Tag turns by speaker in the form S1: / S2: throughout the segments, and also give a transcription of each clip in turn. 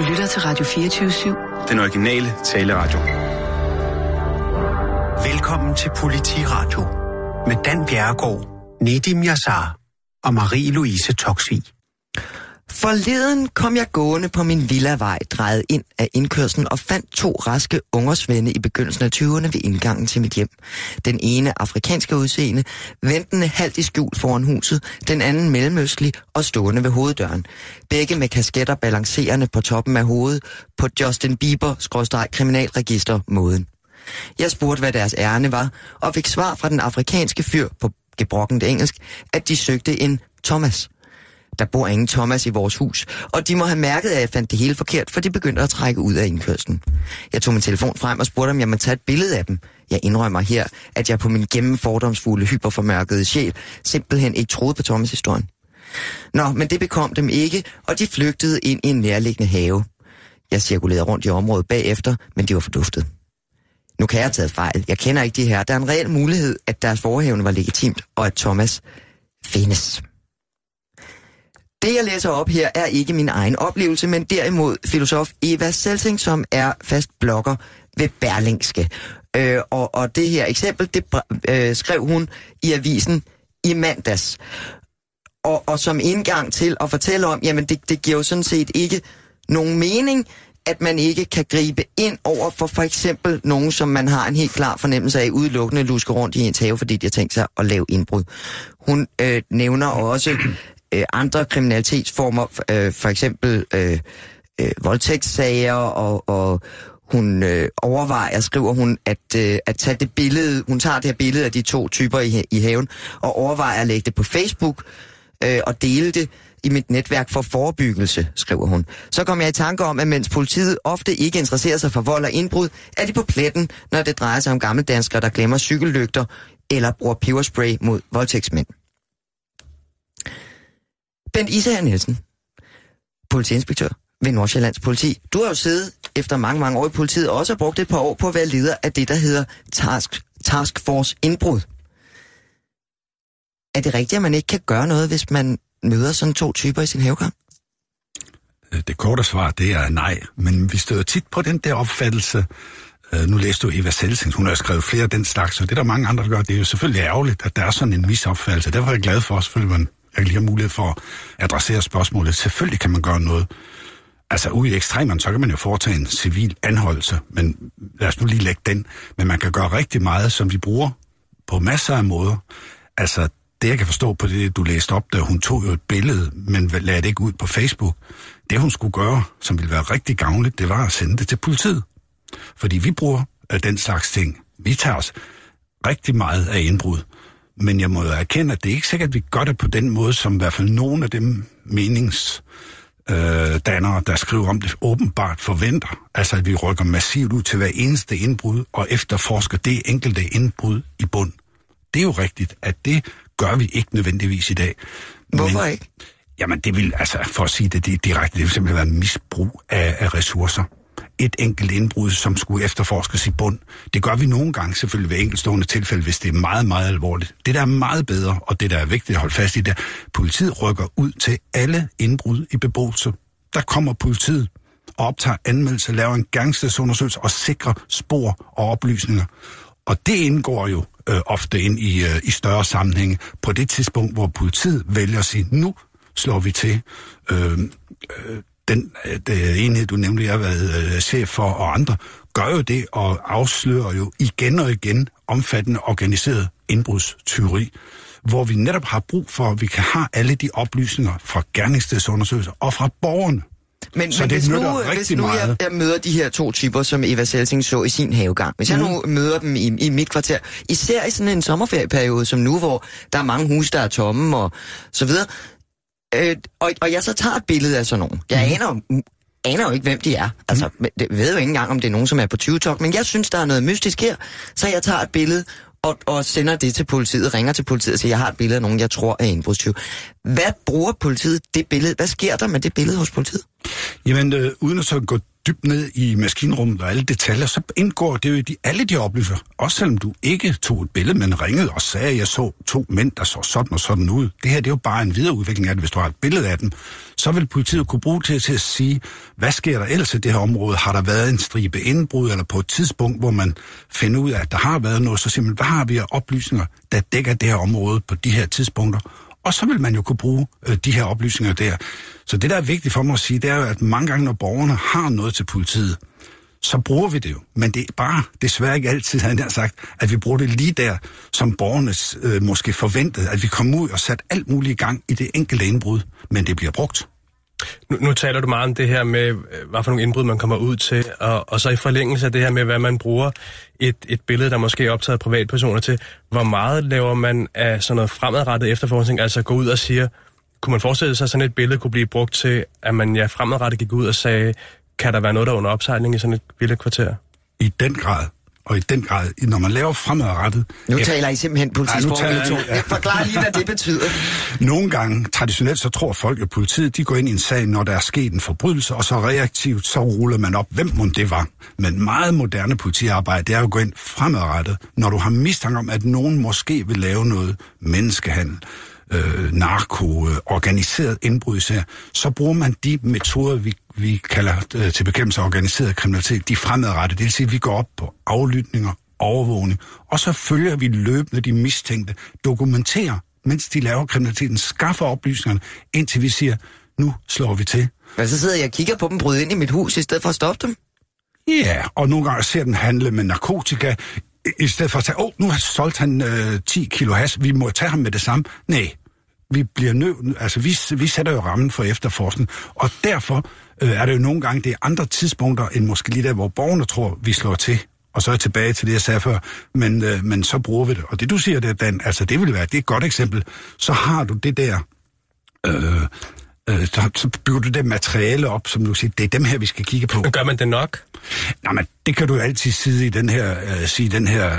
S1: Du lytter til Radio 24-7.
S2: Den originale taleradio.
S3: Velkommen til Politiradio med Dan Bjerregaard, Nedim Yassar og Marie-Louise Toksvig.
S4: Forleden kom jeg gående på min villavej, drejet ind af indkørslen og fandt to raske ungersvende i begyndelsen af 20'erne ved indgangen til mit hjem. Den ene afrikanske udseende, ventende halvt i skjul foran huset, den anden mellemøstlig og stående ved hoveddøren. Begge med kasketter balancerende på toppen af hovedet på Justin Bieber-kriminalregister-måden. Jeg spurgte, hvad deres ærne var, og fik svar fra den afrikanske fyr på gebrokkent engelsk, at de søgte en Thomas. Der bor ingen Thomas i vores hus, og de må have mærket, at jeg fandt det hele forkert, for de begyndte at trække ud af indkørslen. Jeg tog min telefon frem og spurgte, om jeg måtte tage et billede af dem. Jeg indrømmer her, at jeg på min gennemfordomsfulde, hyperformørkede sjæl simpelthen ikke troede på Thomas' historien. Nå, men det bekom dem ikke, og de flygtede ind i en nærliggende have. Jeg cirkulerede rundt i området bagefter, men de var forduftet. Nu kan jeg have taget fejl. Jeg kender ikke de her. Der er en reel mulighed, at deres forhævne var legitimt, og at Thomas findes. Det, jeg læser op her, er ikke min egen oplevelse, men derimod filosof Eva Selsing, som er fast blogger ved Berlingske. Øh, og, og det her eksempel, det øh, skrev hun i avisen i mandags. Og, og som indgang til at fortælle om, jamen det, det giver jo sådan set ikke nogen mening, at man ikke kan gribe ind over for for eksempel nogen, som man har en helt klar fornemmelse af, udelukkende lusker rundt i ens have, fordi de har tænkt sig at lave indbrud. Hun øh, nævner også øh, andre kriminalitetsformer, øh, for eksempel øh, øh, voldtægtssager, og, og hun øh, overvejer, skriver hun, at, øh, at tage det billede, hun tager det her billede af de to typer i, i haven, og overvejer at lægge det på Facebook øh, og dele det i mit netværk for forebyggelse, skriver hun. Så kom jeg i tanke om, at mens politiet ofte ikke interesserer sig for vold og indbrud, er de på pletten, når det drejer sig om gamle danskere, der glemmer cykellygter eller bruger peberspray mod voldtægtsmænd. Bent Isager Nielsen, politiinspektør ved Nordsjællands politi. Du har jo siddet efter mange, mange år i politiet og også brugt et par år på at være leder af det, der hedder Task, Task Force Indbrud. Er det rigtigt, at man ikke kan gøre noget, hvis man møder sådan to typer i sin havegang?
S5: Øh, det korte svar, det er nej. Men vi støder tit på den der opfattelse. Øh, nu læste du Eva Selsing, hun har skrevet flere af den slags, og det er der mange andre, der gør. Det er jo selvfølgelig ærgerligt, at der er sådan en misopfattelse. Derfor er jeg glad for, at man der lige har mulighed for at adressere spørgsmålet. Selvfølgelig kan man gøre noget. Altså ude i ekstremerne, så kan man jo foretage en civil anholdelse, men lad os nu lige lægge den. Men man kan gøre rigtig meget, som vi bruger på masser af måder. Altså det, jeg kan forstå på det, du læste op, da hun tog jo et billede, men lagde det ikke ud på Facebook. Det, hun skulle gøre, som ville være rigtig gavnligt, det var at sende det til politiet. Fordi vi bruger øh, den slags ting. Vi tager os rigtig meget af indbrud. Men jeg må jo erkende, at det er ikke sikkert, at vi gør det på den måde, som i hvert fald nogle af dem menings øh, dannere, der skriver om det, åbenbart forventer. Altså, at vi rykker massivt ud til hver eneste indbrud og efterforsker det enkelte indbrud i bund. Det er jo rigtigt, at det gør vi ikke nødvendigvis i dag.
S4: Hvorfor Men, ikke?
S5: Jamen, det vil, altså, for at sige det direkte, det vil simpelthen være misbrug af, af ressourcer et enkelt indbrud, som skulle efterforskes i bund. Det gør vi nogle gange selvfølgelig ved enkeltstående tilfælde, hvis det er meget, meget alvorligt. Det, der er meget bedre, og det, der er vigtigt at holde fast i, det er, politiet rykker ud til alle indbrud i beboelse. Der kommer politiet og optager anmeldelse, laver en gangstedsundersøgelse og sikrer spor og oplysninger. Og det indgår jo øh, ofte ind i, øh, i større sammenhænge på det tidspunkt, hvor politiet vælger at sige, nu slår vi til. Øh, øh, den øh, det enhed, du nemlig har været øh, chef for, og andre, gør jo det og afslører jo igen og igen omfattende organiseret indbrudstyveri, hvor vi netop har brug for, at vi kan have alle de oplysninger fra gerningsstedsundersøgelser og fra borgerne.
S4: Men, så men det hvis nu, hvis nu jeg, jeg møder de her to typer, som Eva Selsing så i sin havegang, hvis mm. jeg nu møder dem i, i mit kvarter, især i sådan en sommerferieperiode som nu, hvor der er mange huse, der er tomme og så videre, Øh, og, og jeg så tager et billede af sådan nogen. Jeg mm. aner, aner jo ikke, hvem de er. Altså, mm. jeg ved jo ikke engang, om det er nogen, som er på 20 -tok, men jeg synes, der er noget mystisk her, så jeg tager et billede og, og sender det til politiet, ringer til politiet og siger, jeg har et billede af nogen, jeg tror er indbrudstyv. Hvad bruger politiet det billede? Hvad sker der med det billede hos politiet?
S5: Jamen, øh, uden at så gå dybt ned i maskinrummet og alle detaljer, så indgår det jo i de, alle de oplysninger. Også selvom du ikke tog et billede, men ringede og sagde, at jeg så to mænd, der så sådan og sådan ud. Det her det er jo bare en videreudvikling af det. Hvis du har et billede af dem, så vil politiet kunne bruge det til at sige, hvad sker der ellers i det her område? Har der været en stribe indbrud, eller på et tidspunkt, hvor man finder ud af, at der har været noget, så siger man, hvad har vi af oplysninger, der dækker det her område på de her tidspunkter? Og så vil man jo kunne bruge øh, de her oplysninger der. Så det, der er vigtigt for mig at sige, det er jo, at mange gange, når borgerne har noget til politiet, så bruger vi det jo. Men det er bare desværre ikke altid, han har sagt, at vi bruger det lige der, som borgerne øh, måske forventede, at vi kom ud og satte alt muligt i gang i det enkelte indbrud, men det bliver brugt.
S2: Nu, nu taler du meget om det her med, øh, hvad for nogle indbrud man kommer ud til, og, og så i forlængelse af det her med, hvad man bruger et, et billede, der måske er optaget af privatpersoner til. Hvor meget laver man af sådan noget fremadrettet efterforskning, altså gå ud og siger, kunne man forestille sig, at sådan et billede kunne blive brugt til, at man ja, fremadrettet gik ud og sagde, kan der være noget, der er under opsejling i sådan et billedkvarter?
S5: I den grad og i den grad, når man laver fremadrettet...
S4: Nu efter... taler I simpelthen politisprog. Ja, ja. Forklar lige, hvad det betyder.
S5: Nogle gange, traditionelt, så tror folk, at politiet de går ind i en sag, når der er sket en forbrydelse, og så reaktivt, så ruller man op, hvem må det var. Men meget moderne politiarbejde, det er jo at gå ind fremadrettet, når du har mistanke om, at nogen måske vil lave noget menneskehandel øh, narko, øh, organiseret indbrud især, så bruger man de metoder, vi, vi kalder øh, til bekæmpelse af organiseret kriminalitet, de fremadrettede. Det vil sige, at vi går op på aflytninger, overvågning, og så følger vi løbende de mistænkte, dokumenterer, mens de laver kriminaliteten, skaffer oplysningerne, indtil vi siger, nu slår vi til.
S4: Men så sidder jeg og kigger på dem bryde ind i mit hus, i stedet for at stoppe dem?
S5: Ja, og nogle gange ser den handle med narkotika, i stedet for at sige, åh, oh, nu har solgt han øh, 10 kilo has, vi må tage ham med det samme. Nej, vi bliver nødt, altså vi, vi sætter jo rammen for efterforskning, og derfor øh, er det jo nogle gange, det er andre tidspunkter, end måske lige der, hvor borgerne tror, vi slår til. Og så er jeg tilbage til det, jeg sagde før, men, øh, men så bruger vi det. Og det du siger, der, Dan, altså det vil være, det er et godt eksempel. Så har du det der, øh, øh, så, så bygger du det materiale op, som du siger, det er dem her, vi skal kigge på.
S2: Gør man det nok?
S5: Nej, men det kan du altid sige i den her, øh, sige, den her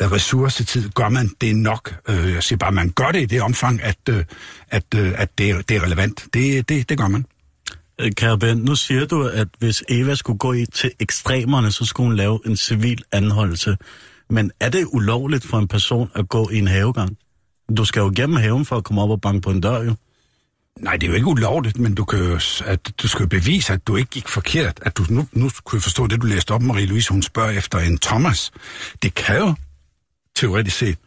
S5: øh, ressourcetid. Gør man det nok? Øh, jeg siger bare, man gør det i det omfang, at, øh, at, øh, at det, er, det er relevant. Det, det, det gør man.
S6: Øh, kære Ben, nu siger du, at hvis Eva skulle gå i til ekstremerne, så skulle hun lave en civil anholdelse. Men er det ulovligt for en person at gå i en havegang? Du skal jo gennem haven for at komme op og banke på en dør, jo.
S5: Nej, det er jo ikke ulovligt, men du, kan jo, at du skal jo bevise, at du ikke gik forkert. At du, nu, nu kunne jeg forstå det, du læste op, Marie-Louise, hun spørger efter en Thomas. Det kan jo teoretisk set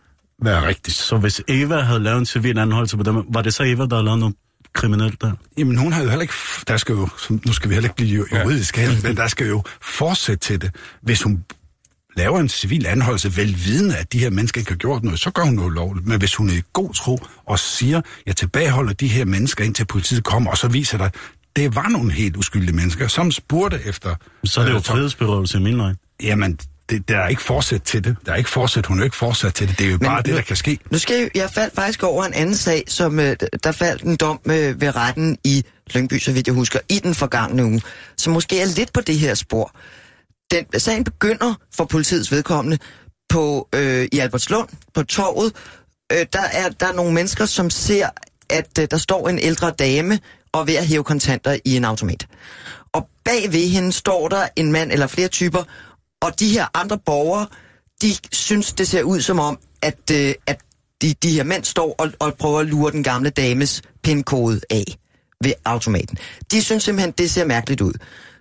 S5: være rigtigt.
S6: Så hvis Eva havde lavet en civil anholdelse på dem, var det så Eva, der havde lavet noget kriminelt der?
S5: Jamen hun havde jo heller ikke, der skal jo, nu skal vi heller ikke blive juridisk ja. men der skal jo fortsætte til det. Hvis hun laver en civil anholdelse velvidende, at de her mennesker ikke har gjort noget, så gør hun noget lovligt. Men hvis hun er i god tro og siger, jeg tilbageholder de her mennesker, indtil politiet kommer, og så viser dig, det var nogle helt uskyldige mennesker, som spurgte efter...
S6: Så er det jo øh, frihedsberøvelse i min øjne.
S5: Jamen, det, der er ikke forsæt til det. Der er ikke forsæt, hun er ikke forsat til det. Det er jo Men bare nu, det, der kan ske.
S4: Nu skal jeg, jeg faldt faktisk over en anden sag, som øh, der faldt en dom øh, ved retten i Lyngby, så vidt jeg husker, i den forgangne uge, som måske er lidt på det her spor den, sagen begynder for politiets vedkommende på, øh, i Albertslund, på torvet. Øh, der, er, der er nogle mennesker, som ser, at øh, der står en ældre dame og ved at hæve kontanter i en automat. Og bag ved hende står der en mand eller flere typer, og de her andre borgere, de synes, det ser ud som om, at, øh, at de, de her mænd står og, og prøver at lure den gamle dames pindkode af ved automaten. De synes simpelthen, det ser mærkeligt ud.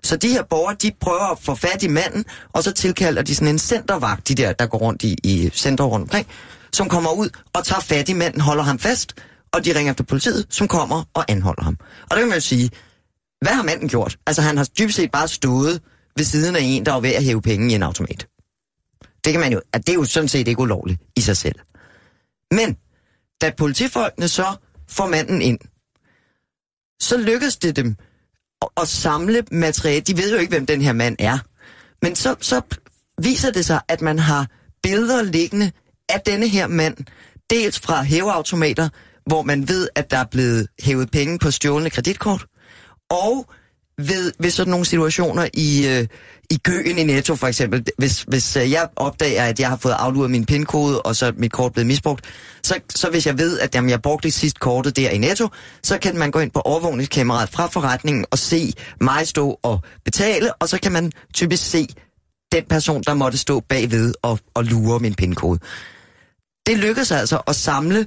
S4: Så de her borgere, de prøver at få fat i manden, og så tilkalder de sådan en centervagt, de der, der går rundt i, i center rundt omkring, som kommer ud og tager fat i manden, holder ham fast, og de ringer efter politiet, som kommer og anholder ham. Og der kan man jo sige, hvad har manden gjort? Altså han har dybest set bare stået ved siden af en, der er ved at hæve penge i en automat. Det kan man jo, at det er jo sådan set ikke ulovligt i sig selv. Men da politifolkene så får manden ind, så lykkes det dem at samle materiale. De ved jo ikke, hvem den her mand er. Men så, så viser det sig, at man har billeder liggende af denne her mand, dels fra hæveautomater, hvor man ved, at der er blevet hævet penge på stjålne kreditkort, og ved, ved sådan nogle situationer i, øh, i køen i Netto for eksempel. Hvis, hvis øh, jeg opdager, at jeg har fået afluret min pindkode, og så mit kort blevet misbrugt, så, så hvis jeg ved, at jamen, jeg brugte det sidste kortet der i Netto, så kan man gå ind på overvågningskameraet fra forretningen og se mig stå og betale, og så kan man typisk se den person, der måtte stå bagved og, og lure min pindkode. Det lykkedes altså at samle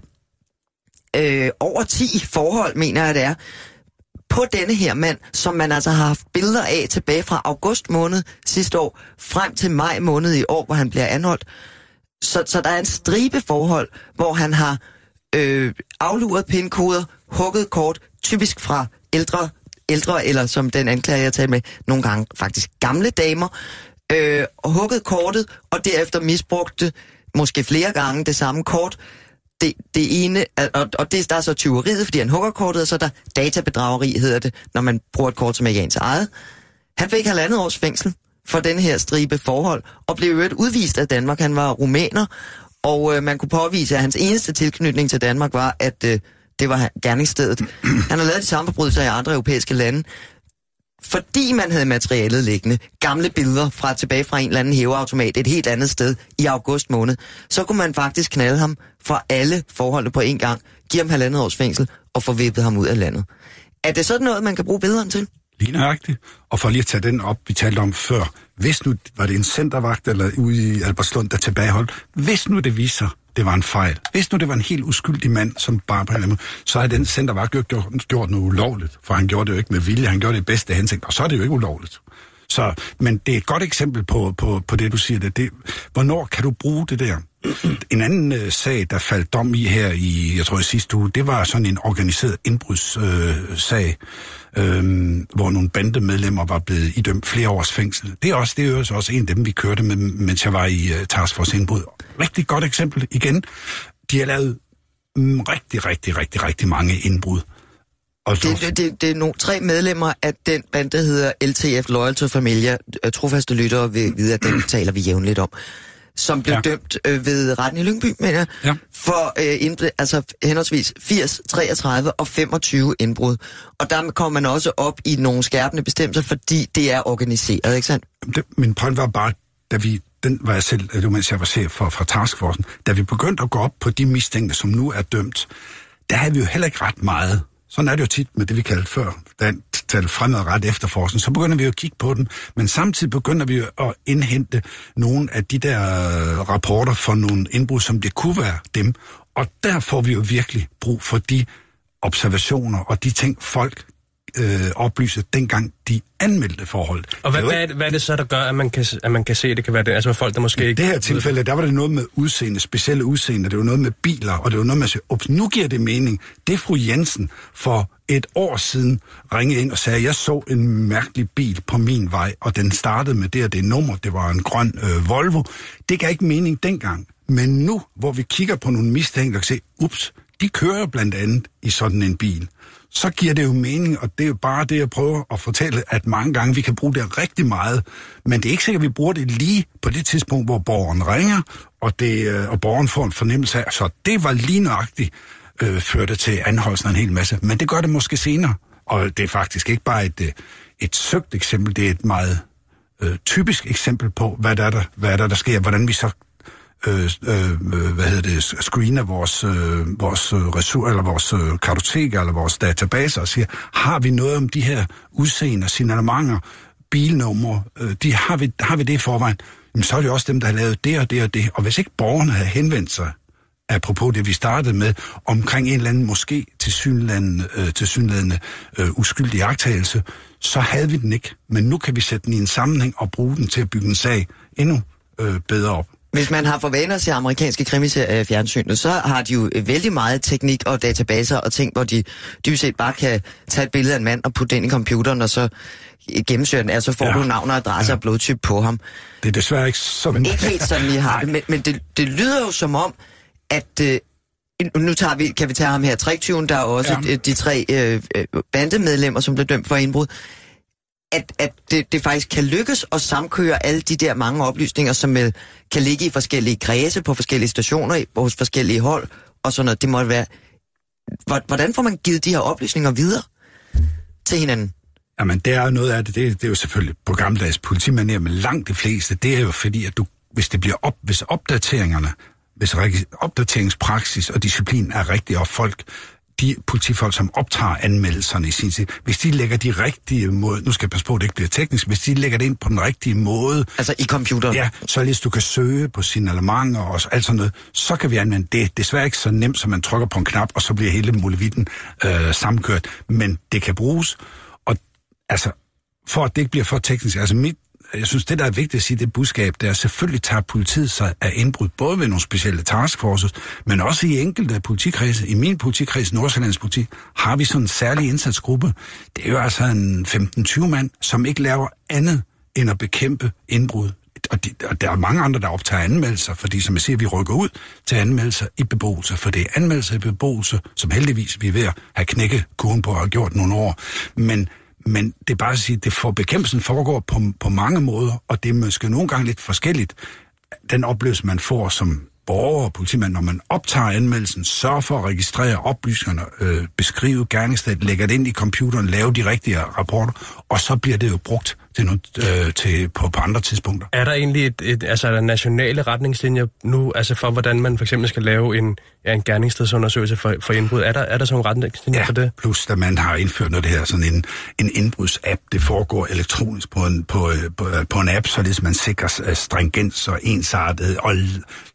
S4: øh, over 10 forhold, mener jeg det er, på denne her mand, som man altså har haft billeder af tilbage fra august måned sidste år, frem til maj måned i år, hvor han bliver anholdt. Så, så der er en stribe forhold, hvor han har øh, afluret pindkoder, hugget kort, typisk fra ældre, ældre eller som den anklager, jeg talte med, nogle gange faktisk gamle damer, øh, og hugget kortet, og derefter misbrugte måske flere gange det samme kort. Det, det ene, og, og det, der er så tyveriet, fordi han hugger kortet, og så er der databedrageri, hedder det, når man bruger et kort, som er Jans eget. Han fik halvandet års fængsel for den her stribe forhold, og blev øvrigt udvist af Danmark. Han var rumæner, og øh, man kunne påvise, at hans eneste tilknytning til Danmark var, at øh, det var gerningsstedet. Han har lavet de samme forbrydelser i andre europæiske lande, fordi man havde materialet liggende, gamle billeder fra tilbage fra en eller anden hæveautomat et helt andet sted i august måned, så kunne man faktisk knalde ham for alle forholdene på en gang, give ham halvandet års fængsel og få vippet ham ud af landet. Er det sådan noget, man kan bruge billederne til?
S5: Lige nøjagtigt. Og for lige at tage den op, vi talte om før. Hvis nu var det en centervagt eller ude i Albertslund, der tilbageholdt. Hvis nu det viser, det var en fejl. Hvis nu det var en helt uskyldig mand, som bare på en eller anden måde, så havde den center bare ikke gjort, gjort noget ulovligt. For han gjorde det jo ikke med vilje, han gjorde det i bedste hensigt, og så er det jo ikke ulovligt. Så, men det er et godt eksempel på, på, på det, du siger. Det. Det, hvornår kan du bruge det der? En anden øh, sag, der faldt dom i her i, jeg tror i sidste uge, det var sådan en organiseret indbrudssag, øh, øh, hvor nogle bandemedlemmer var blevet idømt flere års fængsel. Det er også, det er også en af dem, vi kørte med, mens jeg var i uh, Task Force Indbrud. Rigtig godt eksempel igen. De har lavet mm, rigtig, rigtig, rigtig, rigtig mange indbrud. Og
S4: Det, det, det, det er nogle tre medlemmer af den band, der hedder LTF Loyal to Familia. Øh, Trofaste lyttere vil vide, at den taler vi jævnligt om. Som blev
S5: Ja.
S4: dømt øh, ved retten i Lyngby, mener jeg,
S5: Ja.
S4: for øh, indbrud, altså henholdsvis 80, 33 og 25 indbrud. Og der kommer man også op i nogle skærpende bestemmelser, fordi det er organiseret, ikke sandt?
S5: det, min point var bare, da vi, den var jeg selv, det var mens jeg var chef for, for Taskforcen, da vi begyndte at gå op på de mistænkte, som nu er dømt, der havde vi jo heller ikke ret meget. Sådan er det jo tit med det, vi kaldte før, den talte fremadret efterforskning. Så begynder vi jo at kigge på den, men samtidig begynder vi jo at indhente nogle af de der øh, rapporter for nogle indbrud, som det kunne være dem. Og der får vi jo virkelig brug for de observationer og de ting, folk øh, oplyste, dengang de anmeldte forhold.
S2: Og hvad, hvad, er det, hvad er det så, der gør, at man kan, at man kan se, at det kan være det? Altså folk, der måske
S5: I
S2: ikke...
S5: det her tilfælde, der var det noget med udseende, specielle udseende, det var noget med biler, og det var noget med at sige, ups, nu giver det mening. Det fru Jensen for et år siden ringede ind og sagde, jeg så en mærkelig bil på min vej, og den startede med det og det nummer, det var en grøn øh, Volvo. Det gav ikke mening dengang. Men nu, hvor vi kigger på nogle mistænkte og kan se, ups, de kører blandt andet i sådan en bil så giver det jo mening, og det er jo bare det, jeg prøver at fortælle, at mange gange vi kan bruge det rigtig meget, men det er ikke sikkert, at vi bruger det lige på det tidspunkt, hvor borgeren ringer, og, det, øh, og borgeren får en fornemmelse af, så det var lige nøjagtigt, øh, førte til anholdelsen af en hel masse, men det gør det måske senere, og det er faktisk ikke bare et, øh, et søgt eksempel, det er et meget øh, typisk eksempel på, hvad der, er der, hvad der, er, der sker, hvordan vi så Øh, øh, øh, hvad hedder det, screener vores, øh, vores øh, ressourcer, eller vores øh, kartoteker, eller vores databaser, og siger, har vi noget om de her udseende, signalementer, bilnumre, øh, de, har, vi, har vi det i forvejen, jamen, så er det også dem, der har lavet det og det og det. Og hvis ikke borgerne havde henvendt sig, apropos det, vi startede med, omkring en eller anden måske tilsyneladende, øh, tilsyneladende øh, uskyldig jagttagelse, så havde vi den ikke. Men nu kan vi sætte den i en sammenhæng og bruge den til at bygge en sag endnu øh, bedre op.
S4: Hvis man har for vaner til amerikanske krimiserier så har de jo øh, vældig meget teknik og databaser og ting, hvor de dybest set bare kan tage et billede af en mand og putte det ind i computeren, og så øh, gennemsøge den, altså får
S5: Ja.
S4: du navn og adresse ja. og blodtyp på ham.
S5: Det er desværre ikke sådan.
S4: Ikke helt sådan, I har det, men, men det, det lyder jo som om, at... Øh, nu tager vi, kan vi tage ham her, triktyven, der er også
S5: Ja.
S4: ja. de tre øh, øh, bandemedlemmer, som blev dømt for indbrud, at, at det, det faktisk kan lykkes at samkøre alle de der mange oplysninger, som øh, kan ligge i forskellige kredse, på forskellige stationer, hos forskellige hold, og sådan noget. Det må være... Hvordan får man givet de her oplysninger videre til hinanden?
S5: Jamen, det er jo noget af det, det, det er jo selvfølgelig på gammeldags politimanier, men langt de fleste, det er jo fordi, at du, hvis det bliver op, hvis opdateringerne, hvis opdateringspraksis og disciplin er rigtig, og folk de politifolk, som optager anmeldelserne i sin tid, hvis de lægger de rigtige måde, nu skal jeg passe på, at det ikke bliver teknisk, hvis de lægger det ind på den rigtige måde,
S4: Altså i computeren?
S5: ja, så hvis du kan søge på signalementer og alt sådan noget, så kan vi anvende det. Desværre ikke så nemt, som man trykker på en knap, og så bliver hele muligheden øh, sammenkørt, men det kan bruges, og altså, for at det ikke bliver for teknisk, altså mit jeg synes, det der er vigtigt at sige, det budskab, det er selvfølgelig tager politiet sig af indbrud, både ved nogle specielle taskforces, men også i enkelte politikredse. I min politikreds, Nordsjællands politi, har vi sådan en særlig indsatsgruppe. Det er jo altså en 15-20 mand, som ikke laver andet end at bekæmpe indbrud. Og, de, og der er mange andre, der optager anmeldelser, fordi som jeg siger, vi rykker ud til anmeldelser i beboelse, for det er anmeldelser i beboelse, som heldigvis vi er ved at have knækket kurven på og har gjort nogle år. Men men det er bare at sige, det for bekæmpelsen foregår på, på mange måder, og det er måske nogle gange lidt forskelligt. Den oplevelse, man får som borger og politimand, når man optager anmeldelsen, sørger for at registrere oplysningerne, øh, beskrive gerningsstedet, lægger det ind i computeren, lave de rigtige rapporter, og så bliver det jo brugt til, noget, øh, til på, på andre tidspunkter.
S2: Er der egentlig et, et, altså, er der nationale retningslinjer nu, altså for hvordan man for eksempel skal lave en, ja, en gerningsstedsundersøgelse for, for indbrud? Er der, er der sådan nogle retningslinjer
S5: Ja,
S2: for det?
S5: plus at man har indført noget det her, sådan en, en indbrudsapp. Det foregår elektronisk på en, på, øh, på, øh, på en app, så man sikrer øh, stringens og ensartet og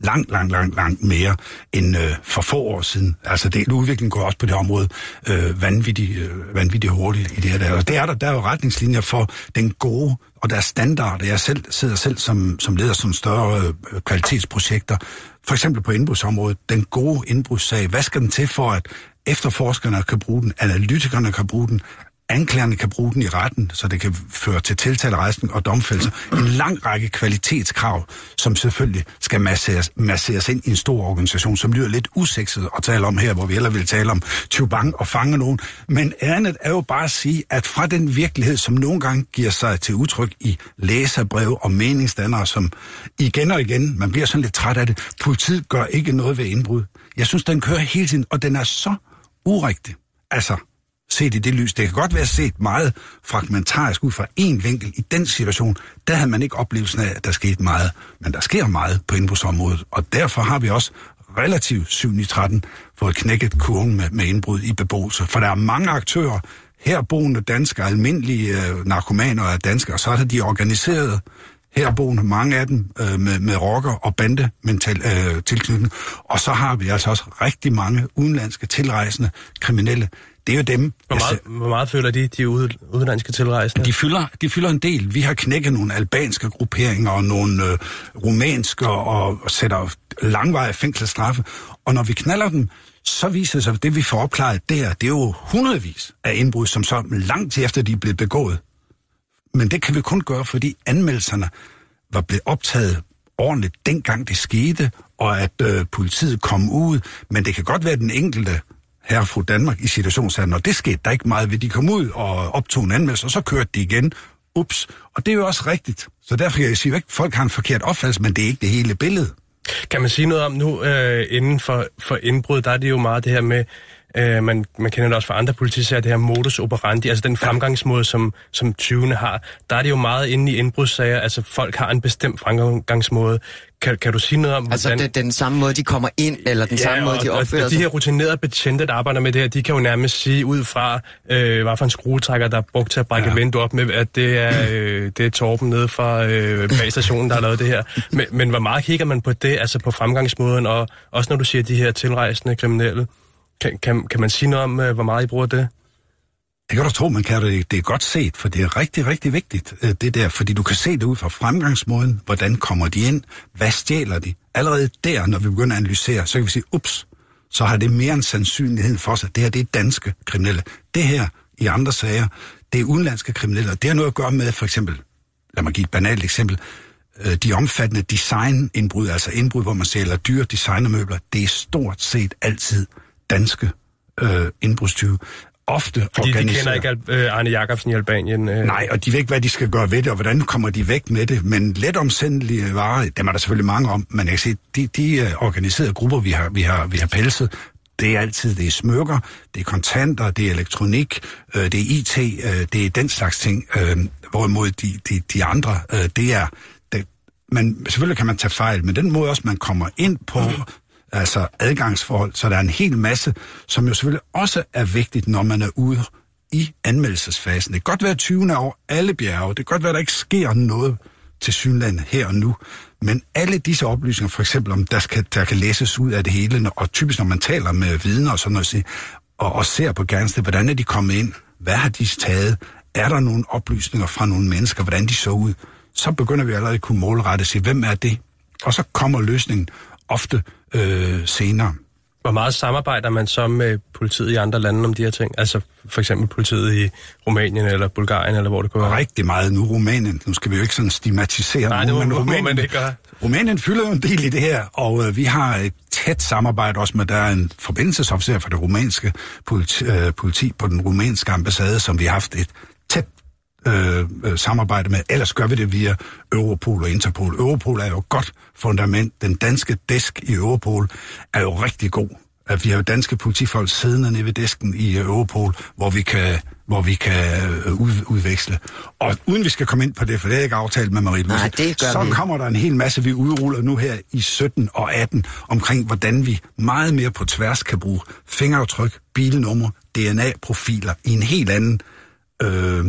S5: langt, langt, langt, langt mere end øh, for få år siden. Altså det, udviklingen går også på det område øh, vanvittigt, øh, vanvittigt hurtigt i det her. Der. Og det er der, der er jo retningslinjer for den gode, og der er standarder. Jeg selv sidder selv som, som leder som større øh, kvalitetsprojekter, for eksempel på indbrudsområdet, den gode indbrudssag. Hvad skal den til for, at efterforskerne kan bruge den, analytikerne kan bruge den, anklagerne kan bruge den i retten, så det kan føre til tiltalerejsning og domfældelse. En lang række kvalitetskrav, som selvfølgelig skal masseres, masseres ind i en stor organisation, som lyder lidt usekset at tale om her, hvor vi ellers vil tale om tjubang og fange nogen. Men andet er jo bare at sige, at fra den virkelighed, som nogle gange giver sig til udtryk i læserbrev og meningsdannere, som igen og igen, man bliver sådan lidt træt af det, politiet gør ikke noget ved indbrud. Jeg synes, den kører hele tiden, og den er så urigtig. Altså, set i det lys. Det kan godt være set meget fragmentarisk ud fra én vinkel. I den situation, der havde man ikke oplevelsen af, at der skete meget. Men der sker meget på indbrudsområdet, og derfor har vi også relativt 7 i 13 fået knækket kurven med, med indbrud i beboelse. For der er mange aktører, herboende danskere, almindelige øh, narkomaner og danskere, så er de organiserede herboende, mange af dem øh, med, med rocker og bande mental, øh, tilknytning. Og så har vi altså også rigtig mange udenlandske tilrejsende kriminelle. Det er jo dem,
S2: Hvor meget, hvor meget føler de, de ude, udenlandske tilrejsende?
S5: de fylder, de fylder en del. Vi har knækket nogle albanske grupperinger og nogle øh, rumænske og, og sætter langvarige fængselsstraffe. Og når vi knaller dem, så viser det sig, at det vi får opklaret der, det er jo hundredvis af indbrud, som så langt efter de er blevet begået. Men det kan vi kun gøre, fordi anmeldelserne var blevet optaget ordentligt dengang det skete, og at øh, politiet kom ud. Men det kan godt være, at den enkelte herre fru Danmark i situationshandel, og når det skete der ikke meget ved, de kom ud og optog en anmeldelse, og så kørte de igen. Ups. Og det er jo også rigtigt. Så derfor kan jeg sige, at folk har en forkert opfattelse, men det er ikke det hele billede.
S2: Kan man sige noget om nu, øh, inden for, for indbrud, der er det jo meget det her med, øh, man, man kender det også fra andre politisager, det her modus operandi, altså den fremgangsmåde, som, som 20'erne har. Der er det jo meget inde i indbrudssager, altså folk har en bestemt fremgangsmåde. Kan, kan du sige noget om,
S4: Altså
S2: hvordan...
S4: det, den samme måde, de kommer ind, eller den samme måde, de opfører
S2: og de
S4: sig?
S2: her rutinerede betjente, der arbejder med det her, de kan jo nærmest sige ud fra, øh, hvad for en skruetrækker, der er brugt til at brække ja.
S5: Ja.
S2: vinduet op med, at det er, øh, det er Torben nede fra øh, bag stationen, der har lavet det her. Men, men hvor meget kigger man på det, altså på fremgangsmåden, og også når du siger de her tilrejsende kriminelle? Kan, kan, kan man sige noget om, øh, hvor meget I bruger det?
S5: Det kan du tro, man kan det. Det er godt set, for det er rigtig, rigtig vigtigt, øh, det der. Fordi du kan se det ud fra fremgangsmåden. Hvordan kommer de ind? Hvad stjæler de? Allerede der, når vi begynder at analysere, så kan vi sige, ups, så har det mere en sandsynlighed for sig. Det her, det er danske kriminelle. Det her, i andre sager, det er udenlandske kriminelle. Og det har noget at gøre med, for eksempel, lad mig give et banalt eksempel, øh, de omfattende designindbrud, altså indbrud, hvor man sælger dyre designermøbler, det er stort set altid danske øh, indbrudstyve. Ofte
S2: Fordi de
S5: organiseret.
S2: kender ikke Al- øh, Arne Jacobsen i Albanien. Øh.
S5: Nej, og de ved ikke, hvad de skal gøre ved det, og hvordan kommer de væk med det. Men let omsændelige varer, dem er der selvfølgelig mange om, men jeg kan se, de, de øh, organiserede grupper, vi har, vi har, vi har pelset, det er altid, det er smykker, det er kontanter, det er elektronik, øh, det er IT, øh, det er den slags ting. Øh, hvorimod de, de, de andre, øh, det er... Men selvfølgelig kan man tage fejl, men den måde også, man kommer ind på, mm altså adgangsforhold, så der er en hel masse, som jo selvfølgelig også er vigtigt, når man er ude i anmeldelsesfasen. Det kan godt være 20. år, alle bjerge, det kan godt være, der ikke sker noget til synlandet her og nu, men alle disse oplysninger, for eksempel om der, skal, der kan læses ud af det hele, og typisk når man taler med vidner og sådan noget, og, og ser på gerningsstedet, hvordan er de kommet ind, hvad har de taget, er der nogle oplysninger fra nogle mennesker, hvordan de så ud, så begynder vi allerede at kunne målrette sig, hvem er det? Og så kommer løsningen ofte øh, senere.
S2: Hvor meget samarbejder man så med politiet i andre lande om de her ting? Altså for eksempel politiet i Rumænien eller Bulgarien, eller hvor det kunne være?
S5: Rigtig meget nu Rumænien. Nu skal vi jo ikke sådan stigmatisere
S2: Nej, det må,
S5: men
S2: Rumænien, man ikke gøre.
S5: Rumænien fylder jo en del i det her, og øh, vi har et tæt samarbejde også med, der er en forbindelsesofficer for det rumænske politi, øh, politi på den rumænske ambassade, som vi har haft et tæt øh, øh, samarbejde med. Ellers gør vi det via Europol og Interpol. Europol er jo et godt fundament. Den danske desk i Europol er jo rigtig god. At vi har jo danske politifolk siddende nede ved disken i Europol, hvor vi kan hvor vi kan øh, ud, udveksle. Og uden vi skal komme ind på det, for det er ikke aftalt med Marie
S4: gør
S5: så
S4: vi.
S5: kommer der en hel masse, vi udruller nu her i 17 og 18, omkring hvordan vi meget mere på tværs kan bruge fingeraftryk, bilnummer, DNA-profiler i en helt anden øh,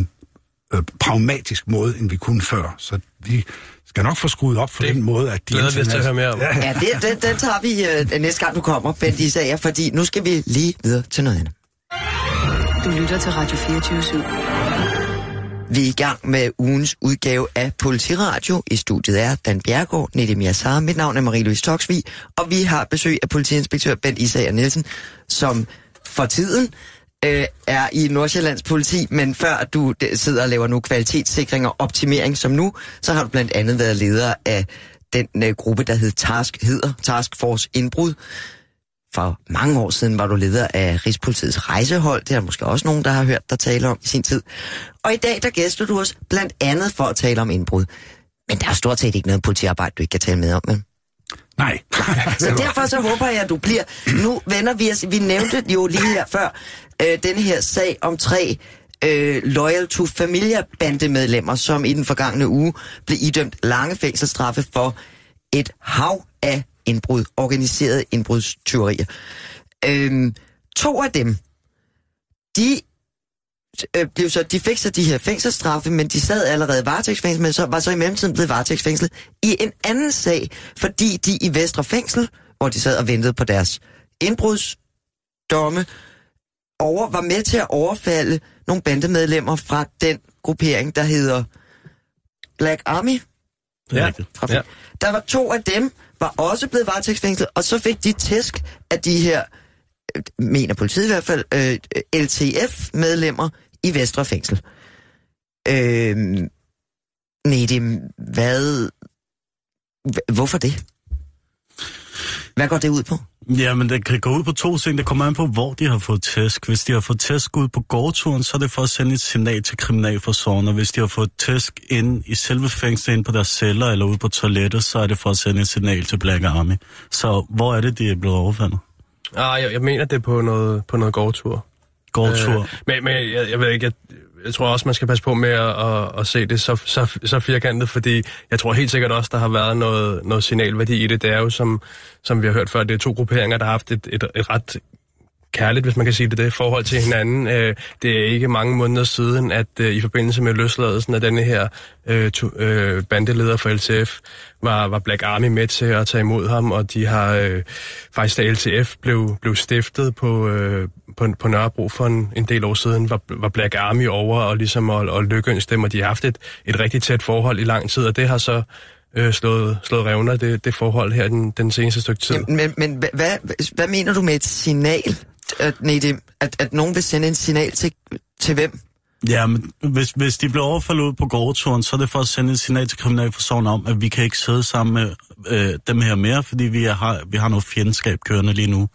S5: øh, pragmatisk måde, end vi kunne før. Så vi skal nok få skruet op for
S2: Det
S5: den måde, at de
S2: glæder vi os til at høre mere om.
S5: Ja,
S4: Ja, det, den, den tager vi øh, næste gang, du kommer, Bent Isager, fordi nu skal vi lige videre til noget andet.
S1: Du lytter til Radio 24 /7.
S4: Vi er i gang med ugens udgave af Politiradio. I studiet er Dan Bjergård, Nedim Yassar. Mit navn er Marie-Louise Toksvig, og vi har besøg af politiinspektør Bent Isager Nielsen, som for tiden øh, er i Nordsjællands politi, men før du sidder og laver nu kvalitetssikring og optimering som nu, så har du blandt andet været leder af den øh, gruppe, der hed Task, hedder Task Force Indbrud. For mange år siden var du leder af Rigspolitiets rejsehold. Det er der måske også nogen, der har hørt dig tale om i sin tid. Og i dag, der gæster du os blandt andet for at tale om indbrud. Men der er stort set ikke noget politiarbejde, du ikke kan tale med om. Men.
S5: Nej.
S4: Så derfor så håber jeg, at du bliver... Nu vender vi os... Vi nævnte jo lige her før øh, denne her sag om tre øh, Loyal to Familia bandemedlemmer, som i den forgangne uge blev idømt lange fængselsstraffe for et hav af indbrud, organiserede indbrudstyverier. Øhm, to af dem, de øh, blev så, de fik så de her fængselsstraffe, men de sad allerede varetægtsfængsel, men så var så i mellemtiden blevet varetægtsfængslet i en anden sag, fordi de i Vestre Fængsel, hvor de sad og ventede på deres indbrudsdomme, over, var med til at overfalde nogle bandemedlemmer fra den gruppering, der hedder Black Army.
S6: Det
S2: Ja. Ja.
S4: Der var to af dem, var også blevet varetægtsfængslet, og så fik de tæsk af de her, mener politiet i hvert fald, øh, LTF-medlemmer i Vestre Fængsel. Øh, Nedim, hvad... hv- Hvorfor det? Hvad går det ud på?
S6: Ja, men det kan gå ud på to ting. Det kommer an på, hvor de har fået tæsk. Hvis de har fået tæsk ud på gårdturen, så er det for at sende et signal til kriminalforsorgen. Og hvis de har fået tæsk ind i selve fængslet, ind på deres celler eller ude på toilettet, så er det for at sende et signal til Black Army. Så hvor er det, de er blevet overfaldet?
S2: Ah, jeg, jeg mener, det er på noget, på noget gårdtur.
S6: Gårdtur.
S2: Øh, men men jeg, jeg ved ikke, jeg, jeg tror også, man skal passe på med at, at, at se det så, så, så firkantet, fordi jeg tror helt sikkert også, der har været noget, noget signalværdi i det. Det er jo, som, som vi har hørt før, det er to grupperinger, der har haft et, et, et ret kærligt, hvis man kan sige det, det forhold til hinanden. Øh, det er ikke mange måneder siden, at øh, i forbindelse med løsladelsen af denne her øh, to, øh, bandeleder for LTF, var, var Black Army med til at tage imod ham, og de har øh, faktisk, da LTF blev, blev stiftet på, øh, på, på Nørrebro for en, en del år siden, var, var Black Army over og ligesom og, og lykkeønske dem, og de har haft et, et rigtig tæt forhold i lang tid, og det har så øh, slået, slået revner, det, det forhold her den, den seneste stykke tid.
S4: Jamen, men men hvad, hvad, hvad mener du med et signal, at, Nedim, at, at nogen vil sende en signal til, til hvem?
S6: Ja, men hvis, hvis de bliver overfaldet ud på gårdturen, så er det for at sende et signal til kriminalforsorgen om, at vi kan ikke sidde sammen med øh, dem her mere, fordi vi har, vi har noget fjendskab kørende lige nu.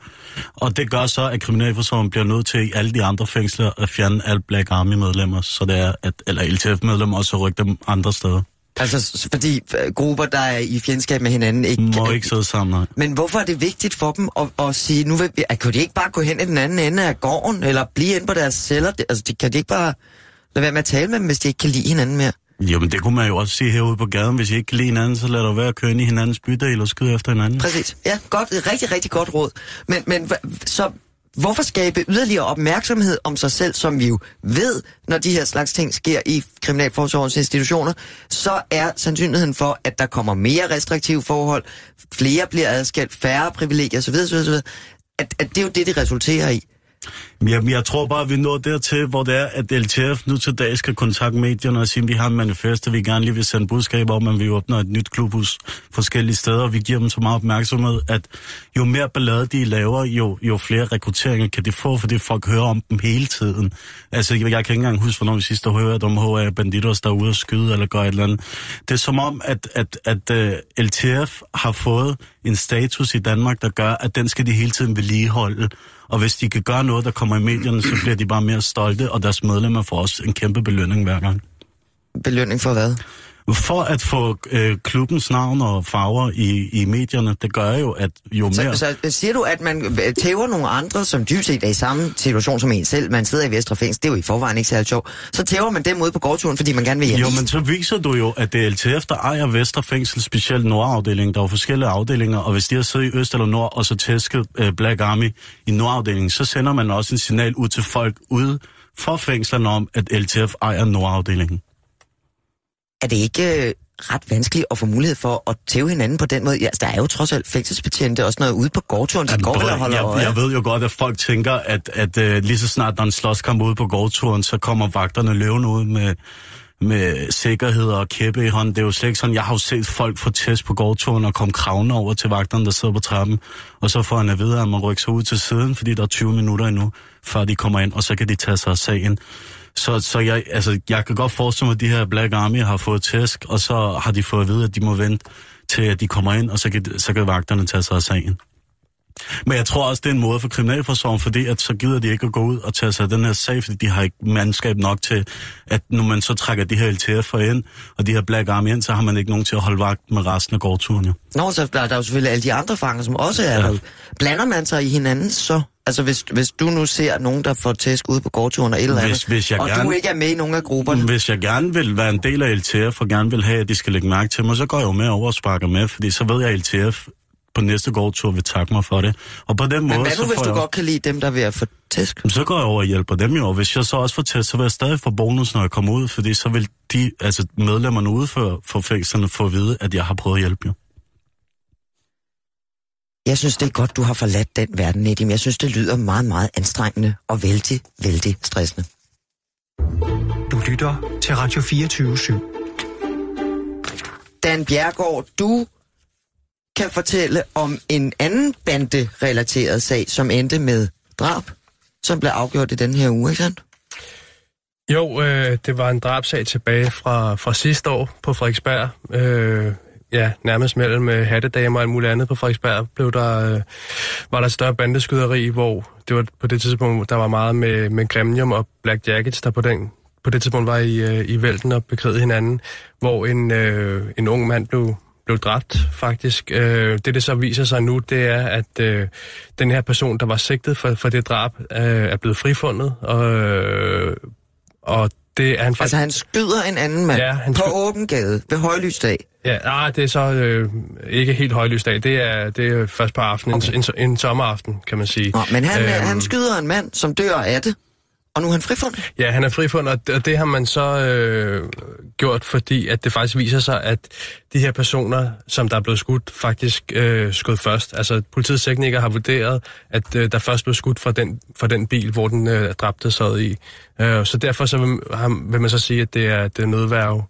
S6: Og det gør så, at kriminalforsorgen bliver nødt til i alle de andre fængsler at fjerne alle Black Army-medlemmer, så det er, at, eller LTF-medlemmer, og så rykke dem andre steder.
S4: Altså, fordi øh, grupper, der er i fjendskab med hinanden, ikke
S6: Må ikke sidde sammen, nej.
S4: Men hvorfor er det vigtigt for dem at, at sige, nu vil vi, at, kunne de ikke bare gå hen i den anden ende af gården, eller blive inde på deres celler? Altså, de, kan de ikke bare lade være med at tale med dem, hvis de ikke kan lide hinanden mere?
S6: Jo, men det kunne man jo også sige herude på gaden. Hvis I ikke kan lide hinanden, så lad dig være at køre ind i hinandens bydel og skyde efter hinanden.
S4: Præcis. Ja, godt. Et rigtig, rigtig godt råd. Men, men så hvorfor skabe yderligere opmærksomhed om sig selv, som vi jo ved, når de her slags ting sker i Kriminalforsorgens institutioner, så er sandsynligheden for, at der kommer mere restriktive forhold, flere bliver adskilt, færre privilegier osv., osv., osv. At, at det er jo det, det resulterer i.
S6: Jeg, jeg tror bare, at vi når dertil, hvor det er, at LTF nu til dag skal kontakte medierne og sige, at vi har en manifest, og vi gerne lige vil sende budskaber om, at vi åbner et nyt klubhus forskellige steder, og vi giver dem så meget opmærksomhed, at jo mere ballade de laver, jo, jo flere rekrutteringer kan de få, fordi folk hører om dem hele tiden. Altså, jeg, jeg kan ikke engang huske, hvornår vi sidst har hørt om HA Banditos, der er ude at skyde eller gør et eller andet. Det er som om, at, at, at øh, uh, LTF har fået en status i Danmark, der gør, at den skal de hele tiden vedligeholde. Og hvis de kan gøre noget, der kommer i medierne, så bliver de bare mere stolte, og deres medlemmer får også en kæmpe belønning hver gang.
S4: Belønning for hvad?
S6: For at få øh, klubbens navn og farver i, i medierne, det gør jo, at jo mere...
S4: Så, så siger du, at man øh, tæver nogle andre, som dybest set er i samme situation som en selv, man sidder i Vestre Fængsel, det er jo i forvejen ikke særlig sjovt, så tæver man dem ud på gårdturen, fordi man gerne vil hjem.
S6: Jo, men så viser du jo, at det er LTF, der ejer Vestre Fængsel, specielt Nordafdelingen. Der er jo forskellige afdelinger, og hvis de har siddet i Øst eller Nord, og så tæsket øh, Black Army i Nordafdelingen, så sender man også en signal ud til folk ude for fængslerne om, at LTF ejer Nordafdelingen.
S4: Er det ikke øh, ret vanskeligt at få mulighed for at tæve hinanden på den måde? Ja, altså, der er jo trods alt fængselsbetjente også noget ude på gårdturen, så går og holder
S6: jeg,
S4: øje.
S6: jeg ved jo godt, at folk tænker, at, at uh, lige så snart der er en slåskamp ude på gårdturen, så kommer vagterne løvende ud med, med sikkerhed og kæppe i hånden. Det er jo slet ikke sådan, jeg har jo set folk få test på gårdturen og komme kravende over til vagterne, der sidder på trappen, og så får han at vide, at man rykker sig ud til siden, fordi der er 20 minutter endnu, før de kommer ind, og så kan de tage sig af sagen. Så, så jeg, altså, jeg kan godt forestille mig, at de her Black Army har fået tæsk, og så har de fået at vide, at de må vente til, at de kommer ind, og så kan, så kan vagterne tage sig af sagen. Men jeg tror også, det er en måde for Kriminalforsorgen, fordi at så gider de ikke at gå ud og tage sig af den her sag, fordi de har ikke mandskab nok til, at når man så trækker de her LTF'er ind, og de her Black Army ind, så har man ikke nogen til at holde vagt med resten af gårdturen. Jo.
S4: Nå, så der er der jo selvfølgelig alle de andre fanger, som også er ja. der. Blander man sig i hinanden så? Altså, hvis, hvis du nu ser nogen, der får tæsk ude på gårdturen og et eller
S6: Hvis-
S4: andet,
S6: hvis jeg
S4: og
S6: gerne-
S4: du ikke er med i nogen af grupperne,
S6: Hvis jeg gerne vil være en del af LTF, og gerne vil have, at de skal lægge mærke til mig, så går jeg jo med over og sparker med, fordi så ved jeg, at LTF på næste gårdtur vil takke mig for det. Og på den
S4: men
S6: måde,
S4: hvad
S6: så
S4: nu, hvis du
S6: jeg...
S4: godt kan lide dem, der er ved at få tæsk?
S6: Så går jeg over og hjælper dem jo, og hvis jeg så også får test, så vil jeg stadig få bonus, når jeg kommer ud, fordi så vil de, altså medlemmerne ude for, for fængslerne få at vide, at jeg har prøvet at hjælpe jo.
S4: Jeg synes, det er godt, du har forladt den verden, Nedim. Jeg synes, det lyder meget, meget anstrengende og vældig, vældig stressende.
S3: Du lytter til Radio 24 /7.
S4: Dan Bjergård, du kan fortælle om en anden bande-relateret sag, som endte med drab, som blev afgjort i den her uge, ikke sandt?
S2: Jo, øh, det var en drabsag tilbage fra, fra sidste år på Frederiksberg. Øh, ja, nærmest mellem øh, hattedamer og alt muligt andet på Frederiksberg blev der, øh, var der et større bandeskyderi, hvor det var på det tidspunkt, der var meget med, med Gremium og Black Jackets, der på den på det tidspunkt var i, øh, i vælten og bekrigede hinanden, hvor en, øh, en ung mand blev, blev dræbt, faktisk. Øh, det, det så viser sig nu, det er, at øh, den her person, der var sigtet for, for det drab, øh, er blevet frifundet, og, øh, og det er han faktisk...
S4: Altså, han skyder en anden mand
S2: Ja, han
S4: på
S2: sky-
S4: åben gade ved højlysdag.
S2: Ja, nej, det er så øh, ikke helt højlysdag. Det er, det er først på aftenen, okay. en, en, en sommeraften, kan man sige.
S4: Nå, men han. Øhm, han skyder en mand, som dør af det, og nu er han frifundet.
S2: Ja, han er frifundet, og det, har man så øh, gjort, fordi at det faktisk viser sig, at de her personer, som der er blevet skudt, faktisk øh, skød først. Altså, politiets teknikere har vurderet, at øh, der først blev skudt fra den, fra den bil, hvor den øh, dræbte sad i. Øh, så derfor så vil, har- vil man så sige, at det er, det er nødværv,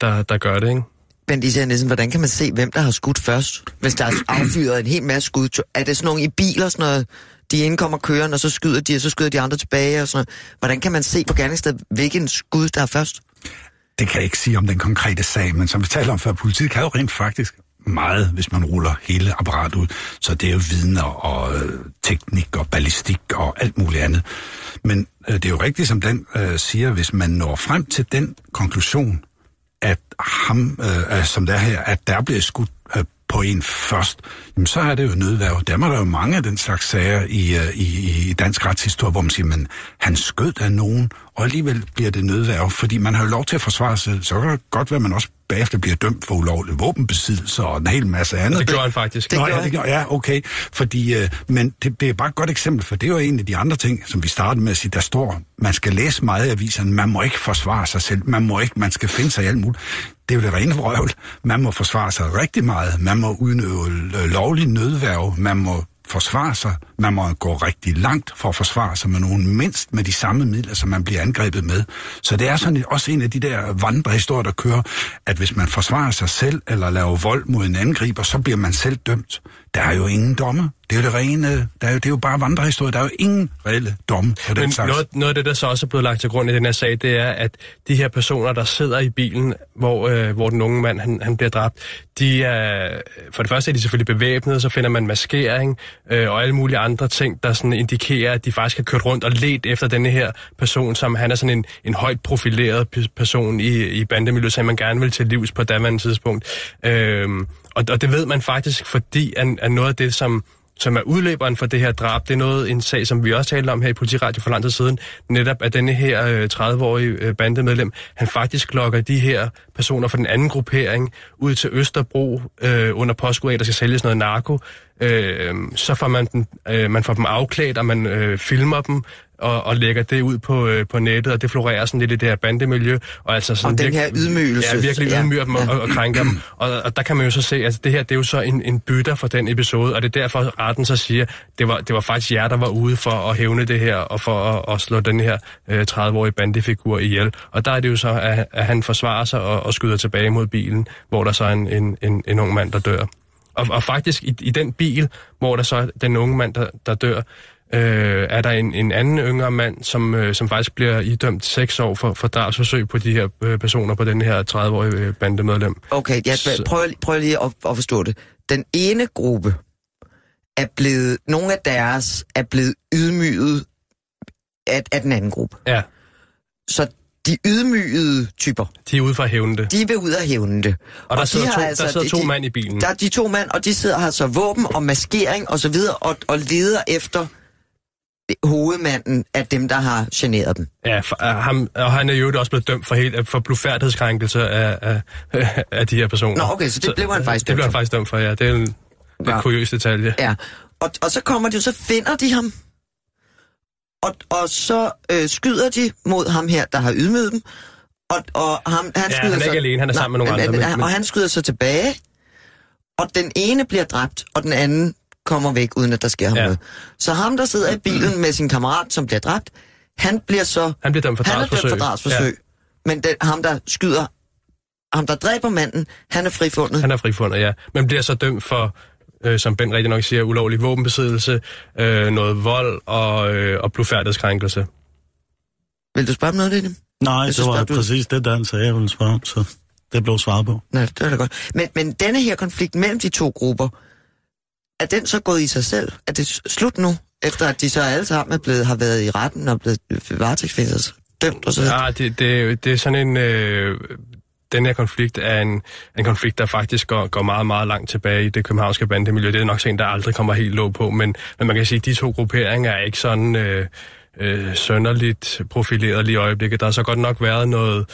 S2: der, der gør det, ikke?
S4: Bent Især Nielsen, hvordan kan man se, hvem der har skudt først? Hvis der er affyret en hel masse skud, er det sådan nogle i biler, sådan noget, de indkommer kørende, og så skyder de, og så skyder de andre tilbage og sådan noget. Hvordan kan man se på gerningsstedet, hvilken skud der er først?
S5: Det kan jeg ikke sige om den konkrete sag, men som vi talte om før, politiet kan jo rent faktisk meget, hvis man ruller hele apparatet ud. Så det er jo vidner og øh, teknik og ballistik og alt muligt andet. Men øh, det er jo rigtigt, som den øh, siger, hvis man når frem til den konklusion, at ham, øh, øh som der her, at der bliver skudt øh, på en først, jamen så er det jo nødværv. Der er der jo mange af den slags sager i, øh, i, i dansk retshistorie, hvor man siger, men han skød af nogen, og alligevel bliver det nødværv, fordi man har jo lov til at forsvare sig, så kan det godt være, at man også bagefter bliver dømt for ulovlig våbenbesiddelse og en hel masse andet.
S2: Det gjorde han faktisk.
S5: Det Nå, ja, det gjorde, ja, okay. Fordi, øh, men det, det er bare et godt eksempel, for det er jo en af de andre ting, som vi startede med at sige, der står, man skal læse meget i aviserne, man må ikke forsvare sig selv, man må ikke, man skal finde sig i alt muligt. Det er jo det rene vrøvl. Man må forsvare sig rigtig meget, man må udøve øh, lovlig nødværv, man må forsvare sig. Man må gå rigtig langt for at forsvare sig med nogen mindst med de samme midler, som man bliver angrebet med. Så det er sådan også en af de der vandrehistorier, der kører, at hvis man forsvarer sig selv eller laver vold mod en angriber, så bliver man selv dømt. Der er jo ingen domme. Det er jo det rene, der er jo, det er jo bare vandrehistorie. Der er jo ingen reelle domme på den
S2: Men
S5: slags.
S2: noget, noget af det, der så også er blevet lagt til grund i den her sag, det er, at de her personer, der sidder i bilen, hvor, øh, hvor den unge mand han, han bliver dræbt, de er, for det første er de selvfølgelig bevæbnet, så finder man maskering øh, og alle mulige andre ting, der sådan indikerer, at de faktisk har kørt rundt og let efter denne her person, som han er sådan en, en højt profileret person i, i bandemiljøet, som man gerne vil til livs på daværende tidspunkt. Øhm, og, og det ved man faktisk, fordi at, at noget af det, som som er udløberen for det her drab. Det er noget, en sag, som vi også talte om her i Politiradio for lang tid siden. Netop at denne her øh, 30-årige øh, bandemedlem, han faktisk lokker de her personer fra den anden gruppering ud til Østerbro øh, under påskud af, at der skal sælges noget narko. Øh, så får man, den, øh, man får dem afklædt, og man øh, filmer dem, og, og lægger det ud på, øh, på nettet, og det florerer sådan lidt i det her bandemiljø. Og, altså sådan
S4: Og den her ydmygelse.
S2: Ja, virkelig
S4: Ja.
S2: ydmyger dem og, og, og krænker dem. Og, og der kan man jo så se, at altså, det her det er jo så en, en bytter for den episode, og det er derfor, retten så siger, det var, det var faktisk jer, der var ude for at hævne det her, og for at, at slå den her øh, 30-årige bandefigur ihjel. Og der er det jo så, at, at han forsvarer sig og, og skyder tilbage mod bilen, hvor der så er en, en, en, en ung mand, der dør. Og, og faktisk i, i den bil, hvor der så er den unge mand, der, der dør, øh, er der en, en anden yngre mand, som, øh, som faktisk bliver idømt seks år for, for drabsforsøg på de her øh, personer, på den her 30-årige øh, bandemedlem.
S4: Okay, jeg
S2: Så-
S4: prøv, prøv lige at, at forstå det. Den ene gruppe er blevet, nogle af deres er blevet ydmyget af, af den anden gruppe.
S2: Ja,
S4: Så de ydmygede typer,
S2: de er ude for at hævne det.
S4: de vil ud og hævne det.
S2: Og der
S4: de
S2: sidder
S4: har
S2: to, der sidder
S4: de-
S2: to
S4: de-
S2: mand i bilen.
S4: Der er de to mand, og de sidder har så våben og maskering og så videre, og, og leder efter hovedmanden af dem, der har generet dem.
S2: Ja, for, uh, ham, og han er jo også blevet dømt for, helt, for blufærdighedskrænkelse af, af, af de her personer.
S4: Nå, okay, så det blev han faktisk
S2: Det blev
S4: dømt
S2: han faktisk dømt for, ja. Det er en lidt
S4: Ja.
S2: kuriøs detalje.
S4: Ja, og, og så kommer de, så finder de ham, og, og så øh, skyder de mod ham her, der har ydmyget dem, og, og ham, han
S2: Ja,
S4: skyder
S2: han er
S4: så,
S2: ikke alene, han er sammen med nogle andre,
S4: men- Og han skyder så tilbage, og den ene bliver dræbt, og den anden kommer væk, uden at der sker ham
S2: Ja.
S4: noget. Så ham, der sidder i bilen med sin kammerat, som bliver dræbt, han bliver så...
S2: Han bliver dømt for
S4: han er dømt
S2: drabsforsøg.
S4: for drabsforsøg. Men den, ham, der skyder, ham, der dræber manden, han er frifundet.
S2: Han er frifundet, ja. Men bliver så dømt for, øh, som Ben rigtig nok siger, ulovlig våbenbesiddelse, øh, noget vold og, øh, og blufærdighedskrænkelse.
S4: Vil du spørge om noget, Lene?
S6: Nej, det var
S4: du-
S6: præcis det, Dan sagde, jeg ville spørge om, så det blev svaret på.
S4: Nej, det er da godt. Men, men denne her konflikt mellem de to grupper, er den så gået i sig selv? Er det slut nu, efter at de så alle sammen er blevet, har været i retten og blevet varetægtsfængslet, dømt og så?
S2: Ja, det, det, det er sådan en... Øh, den her konflikt er en, en konflikt, der faktisk går, går meget, meget langt tilbage i det københavnske bandemiljø. Det er nok sådan, der aldrig kommer helt låg på, men, men man kan sige, at de to grupperinger er ikke sådan øh, øh, sønderligt profileret lige i øjeblikket. Der har så godt nok været noget,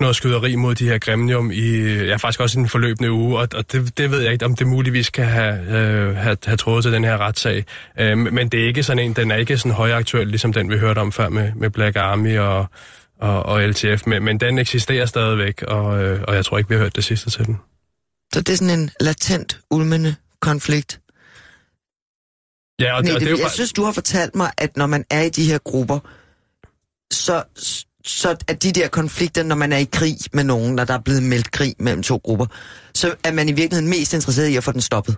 S2: noget skyderi mod de her Gremnium i, ja, faktisk også i den forløbende uge, og, og det, det ved jeg ikke, om det muligvis kan have, øh, have, have trådet til den her retssag. Øh, men det er ikke sådan en, den er ikke sådan højaktuel, ligesom den vi hørte om før med, med Black Army og, og, og LTF, men, men den eksisterer stadigvæk, og, øh, og jeg tror ikke, vi har hørt det sidste til den.
S4: Så det er sådan en latent, ulmende konflikt.
S2: Ja, og,
S4: Nej,
S2: og det er
S4: det,
S2: jo
S4: jeg synes, du har fortalt mig, at når man er i de her grupper, så, så er de der konflikter, når man er i krig med nogen, når der er blevet meldt krig mellem to grupper, så er man i virkeligheden mest interesseret i at få den stoppet.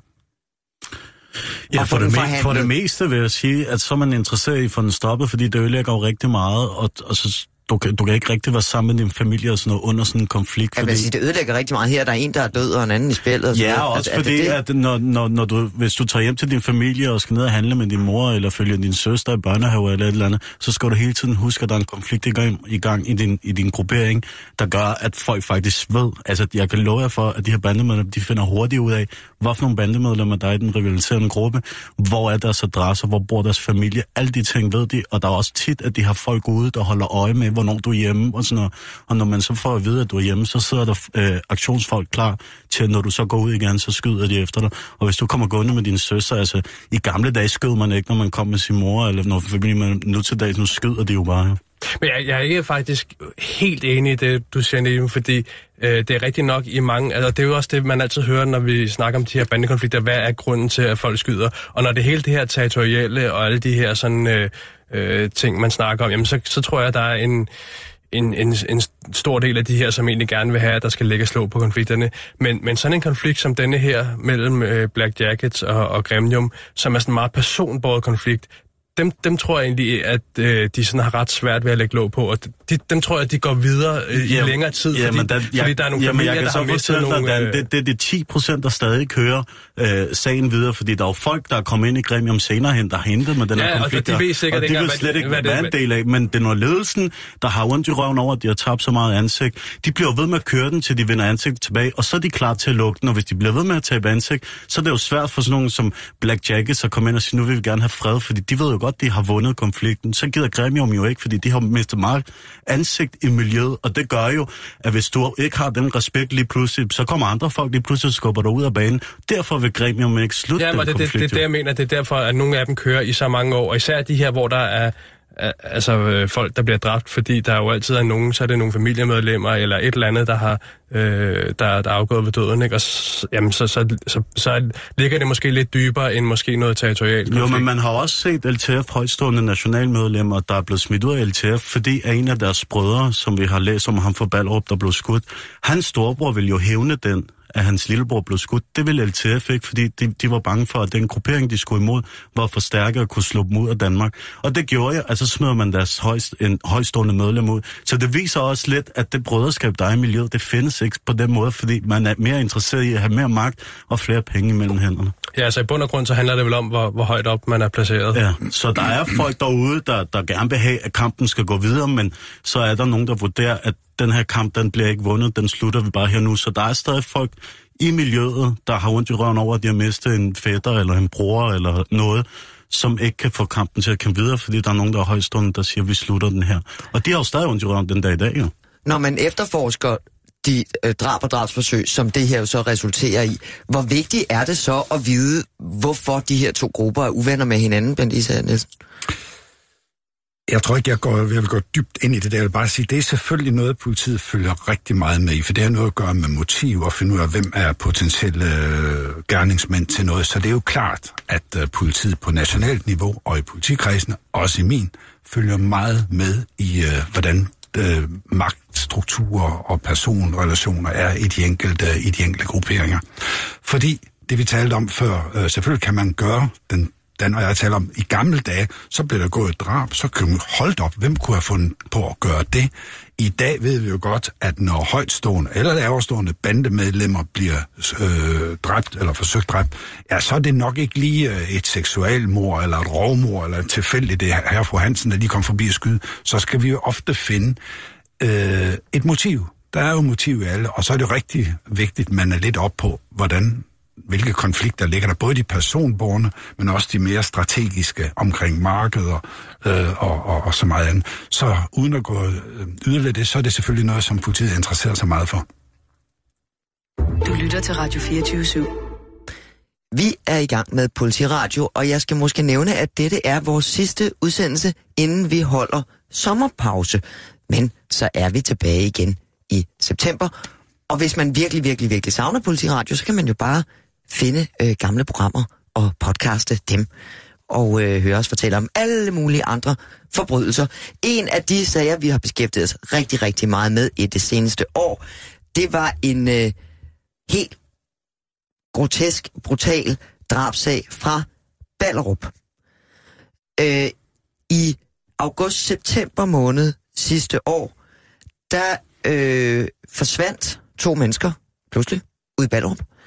S6: Ja, for det, me- for det meste vil jeg sige, at så er man interesseret i at få den stoppet, fordi det ødelægger jo rigtig meget, og, og så du, kan, du kan ikke rigtig være sammen med din familie og sådan noget under sådan en konflikt.
S4: Jeg vil sige, det ødelægger rigtig meget her. Der er en, der er død, og en anden i spillet. Og
S6: Ja,
S4: noget.
S6: og
S4: Altså,
S6: også
S4: er det
S6: fordi,
S4: det?
S6: at når, når, når du, hvis du tager hjem til din familie og skal ned og handle med din mor, eller følger din søster i børnehave eller et eller andet, så skal du hele tiden huske, at der er en konflikt i gang i, gang i, din, i din gruppering, der gør, at folk faktisk ved. Altså, jeg kan love jer for, at de her bandemedlemmer, de finder hurtigt ud af, hvad for nogle bandemedlemmer, der er i den rivaliserende gruppe, hvor er deres adresser, hvor bor deres familie, alle de ting ved de, og der er også tit, at de har folk ude, der holder øje med, hvornår du er hjemme, og sådan noget. Og når man så får at vide, at du er hjemme, så sidder der øh, aktionsfolk klar til, at når du så går ud igen, så skyder de efter dig. Og hvis du kommer gående med din søster, altså i gamle dage skød man ikke, når man kom med sin mor, eller når fordi man nu til dags, nu skyder de jo bare.
S2: Men jeg, jeg er ikke faktisk helt enig i det, du siger, Nedim, fordi øh, det er rigtigt nok i mange... Altså, det er jo også det, man altid hører, når vi snakker om de her bandekonflikter. Hvad er grunden til, at folk skyder? Og når det hele det her territorielle og alle de her sådan, øh, øh, ting, man snakker om, jamen, så, så tror jeg, der er en, en, en, en stor del af de her, som egentlig gerne vil have, at der skal lægge slå på konflikterne. Men, men sådan en konflikt som denne her, mellem øh, Black Jackets og, og Gremium, som er sådan en meget personbåret konflikt, dem, dem tror jeg egentlig, at øh, de sådan har ret svært ved at lægge låg på, og de, dem tror jeg, at de går videre øh, i
S6: Jamen,
S2: længere tid, fordi,
S6: jamen, der,
S2: fordi der er nogle
S6: jamen,
S2: familier,
S6: jeg
S2: der
S6: så
S2: har mistet
S6: dig,
S2: nogle...
S6: Dan,
S2: Øh,
S6: det, det er de 10 procent, der stadig kører øh, sagen videre, fordi der er jo folk, der er kommet ind i Gremium senere hen, der har hentet med den
S2: Ja,
S6: her
S2: og
S6: konflikt.
S2: de ved sikkert
S6: og de vil slet ikke være en del af, men det er noget ledelsen, der har ondt i røven over, at de har tabt så meget ansigt. De bliver ved med at køre den, til de vinder ansigt tilbage, og så er de klar til at lukke den, og hvis de bliver ved med at tabe ansigt, så er det jo svært for sådan nogen som Black Jackets at komme ind og sige, nu vil vi gerne have fred, fordi de ved jo godt, de har vundet konflikten. Så gider Gremium jo ikke, fordi de har mistet meget ansigt i miljøet, og det gør jo, at hvis du ikke har den respekt lige pludselig, så kommer andre folk lige pludselig og skubber dig ud af banen. Derfor vil Gremium ikke slutte
S2: Ja,
S6: den
S2: men det, det, det, det, det, jeg mener, det er derfor, at nogle af dem kører i så mange år, og især de her, hvor der er altså øh, folk, der bliver dræbt, fordi der jo altid er nogen, så er det nogle familiemedlemmer eller et eller andet, der har øh, der, der er afgået ved døden, ikke? Og s, jamen, så, så, så, så ligger det måske lidt dybere end måske noget territorialt.
S6: Jo, men man har også set LTF højstående nationalmedlemmer, der er blevet smidt ud af LTF, fordi en af deres brødre, som vi har læst om ham fra Ballerup, der blev skudt, hans storebror ville jo hævne den, at hans lillebror blev skudt. Det ville LTF ikke, fordi de, de var bange for, at den gruppering, de skulle imod, var for stærke og kunne slå dem ud af Danmark. Og det gjorde jeg, altså smider man deres højst, en højstående medlem ud. Så det viser også lidt, at det brøderskab, der er i miljøet, det findes ikke på den måde, fordi man er mere interesseret i at have mere magt og flere penge imellem hænderne.
S2: Ja, altså i bund og grund, så handler det vel om, hvor, hvor højt op man er placeret.
S6: Ja, så der er folk derude, der, der gerne vil have, at kampen skal gå videre, men så er der nogen, der vurderer, at den her kamp, den bliver ikke vundet, den slutter vi bare her nu. Så der er stadig folk i miljøet, der har ondt i røven over, at de har mistet en fætter eller en bror eller noget, som ikke kan få kampen til at kæmpe videre, fordi der er nogen, der er højstående, der siger, at vi slutter den her. Og de har jo stadig ondt i røven den dag i dag, jo.
S4: Når man efterforsker de øh, drab og drabsforsøg, som det her jo så resulterer i, hvor vigtigt er det så at vide, hvorfor de her to grupper er uvenner med hinanden, Bent Især Nielsen?
S5: Jeg tror ikke, jeg, går, jeg vil gå dybt ind i det der. Jeg vil bare sige, det er selvfølgelig noget, politiet følger rigtig meget med i, for det har noget at gøre med motiv og finde ud af, hvem er potentielle øh, gerningsmænd til noget. Så det er jo klart, at øh, politiet på nationalt niveau og i politikredsene, også i min, følger meget med i, øh, hvordan øh, magtstrukturer og personrelationer er i de enkelte, øh, i de enkelte grupperinger. Fordi det vi talte om før, øh, selvfølgelig kan man gøre den Dan og jeg taler om, i gamle dage, så blev der gået et drab, så kunne man holdt op, hvem kunne have fundet på at gøre det? I dag ved vi jo godt, at når højtstående eller laverstående bandemedlemmer bliver øh, dræbt eller forsøgt dræbt, ja, så er det nok ikke lige øh, et seksualmor eller et rovmord eller et tilfældigt, det her fru Hansen, der lige kom forbi og skyde. Så skal vi jo ofte finde øh, et motiv. Der er jo motiv i alle, og så er det rigtig vigtigt, at man er lidt op på, hvordan hvilke konflikter ligger der, både de personborne, men også de mere strategiske omkring markeder øh, og, og, og så meget andet. Så uden at gå øh, yderligere det, så er det selvfølgelig noget, som politiet interesserer sig meget for.
S1: Du lytter til Radio 24 /7.
S4: Vi er i gang med Politiradio, og jeg skal måske nævne, at dette er vores sidste udsendelse, inden vi holder sommerpause. Men så er vi tilbage igen i september. Og hvis man virkelig, virkelig, virkelig savner Politiradio, så kan man jo bare finde øh, gamle programmer og podcaste dem. Og øh, høre os fortælle om alle mulige andre forbrydelser. En af de sager, vi har beskæftiget os rigtig, rigtig meget med i det seneste år, det var en øh, helt grotesk, brutal drabsag fra Ballerup. Øh, I august-september måned sidste år, der øh, forsvandt to mennesker pludselig ud i Ballerup. Øh,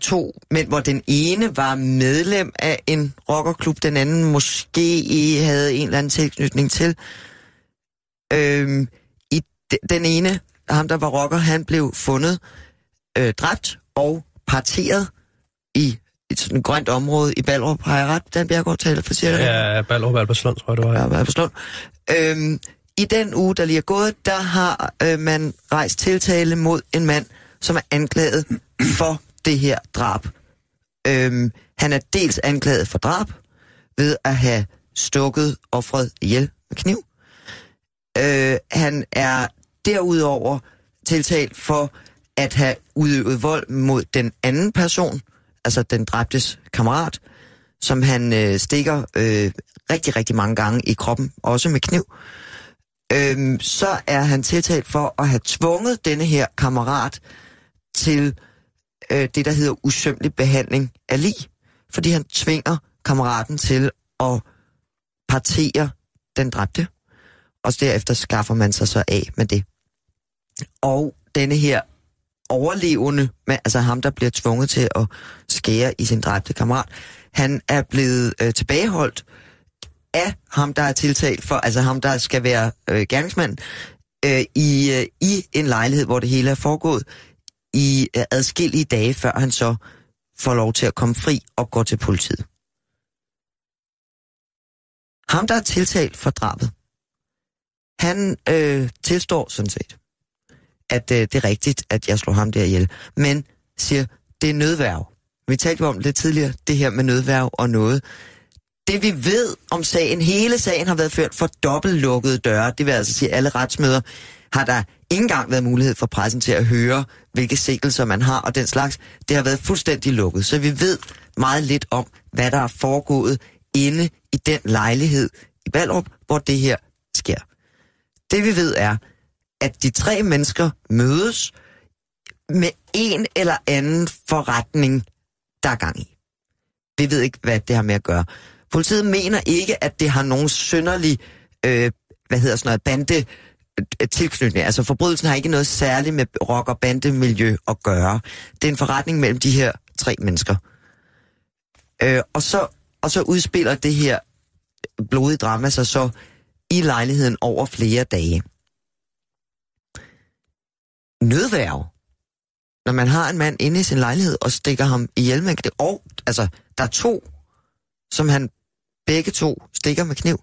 S4: to mænd, hvor den ene var medlem af en rockerklub, den anden måske havde en eller anden tilknytning til. Øh, i de, den ene, ham der var rocker, han blev fundet øh, dræbt og parteret i et sådan grønt område i Ballerup. Har jeg ret, Dan Bjergård taler for cirka?
S2: Ja, Ballerup Albertslund, tror jeg, det var.
S4: Ja, Albertslund. Øhm, I den uge, der lige er gået, der har øh, man rejst tiltale mod en mand, som er anklaget for det her drab. Øhm, han er dels anklaget for drab ved at have stukket offret ihjel med kniv. Øh, han er derudover tiltalt for at have udøvet vold mod den anden person, altså den dræbtes kammerat, som han øh, stikker øh, rigtig, rigtig mange gange i kroppen, også med kniv. Øhm, så er han tiltalt for at have tvunget denne her kammerat til øh, det, der hedder usømmelig behandling af lig, fordi han tvinger kammeraten til at partere den dræbte, og derefter skaffer man sig så af med det. Og denne her overlevende, altså ham, der bliver tvunget til at skære i sin dræbte kammerat, han er blevet øh, tilbageholdt af ham, der er tiltalt for, altså ham, der skal være øh, gerningsmand, øh, i, øh, i en lejlighed, hvor det hele er foregået, i øh, adskillige dage, før han så får lov til at komme fri og gå til politiet. Ham, der er tiltalt for drabet, han øh, tilstår sådan set, at øh, det er rigtigt, at jeg slår ham der ihjel, men siger, det er nødværv. Vi talte jo om lidt tidligere, det her med nødværv og noget. Det vi ved om sagen, hele sagen har været ført for dobbeltlukkede døre, det vil altså sige, alle retsmøder har der ikke engang været mulighed for pressen til at høre, hvilke sikkelser man har og den slags. Det har været fuldstændig lukket, så vi ved meget lidt om, hvad der er foregået inde i den lejlighed i Ballerup, hvor det her sker. Det vi ved er, at de tre mennesker mødes med en eller anden forretning, der er gang i. Vi ved ikke, hvad det har med at gøre. Politiet mener ikke, at det har nogen synderlig, øh, hvad hedder sådan noget, bande øh, Øh, tilknytning. Altså forbrydelsen har ikke noget særligt med rock- og bandemiljø at gøre. Det er en forretning mellem de her tre mennesker. Øh, og, så, og så udspiller det her blodige drama sig så i lejligheden over flere dage. Nødværv. Når man har en mand inde i sin lejlighed og stikker ham ihjel med det, og altså, der er to, som han begge to stikker med kniv.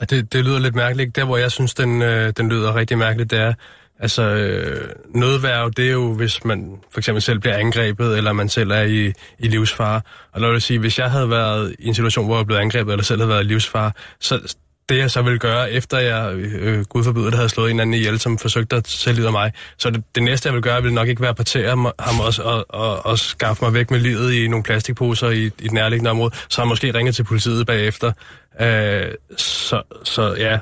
S2: Det, det lyder lidt mærkeligt. Der, hvor jeg synes, den, øh, den lyder rigtig mærkeligt, det er, altså, øh, nødværv, det er jo, hvis man for eksempel selv bliver angrebet, eller man selv er i, i livsfare. Og lad vil sige, hvis jeg havde været i en situation, hvor jeg blev angrebet, eller selv havde været i livsfare, så det jeg så vil gøre, efter jeg, øh, gud forbyder, det havde slået en anden ihjel, som forsøgte at sælge mig, så det, det næste, jeg vil gøre, ville nok ikke være at partere ham også og, og, og skaffe mig væk med livet i nogle plastikposer i, i et nærliggende område, så har måske ringet til politiet bagefter. Øh, så, så ja,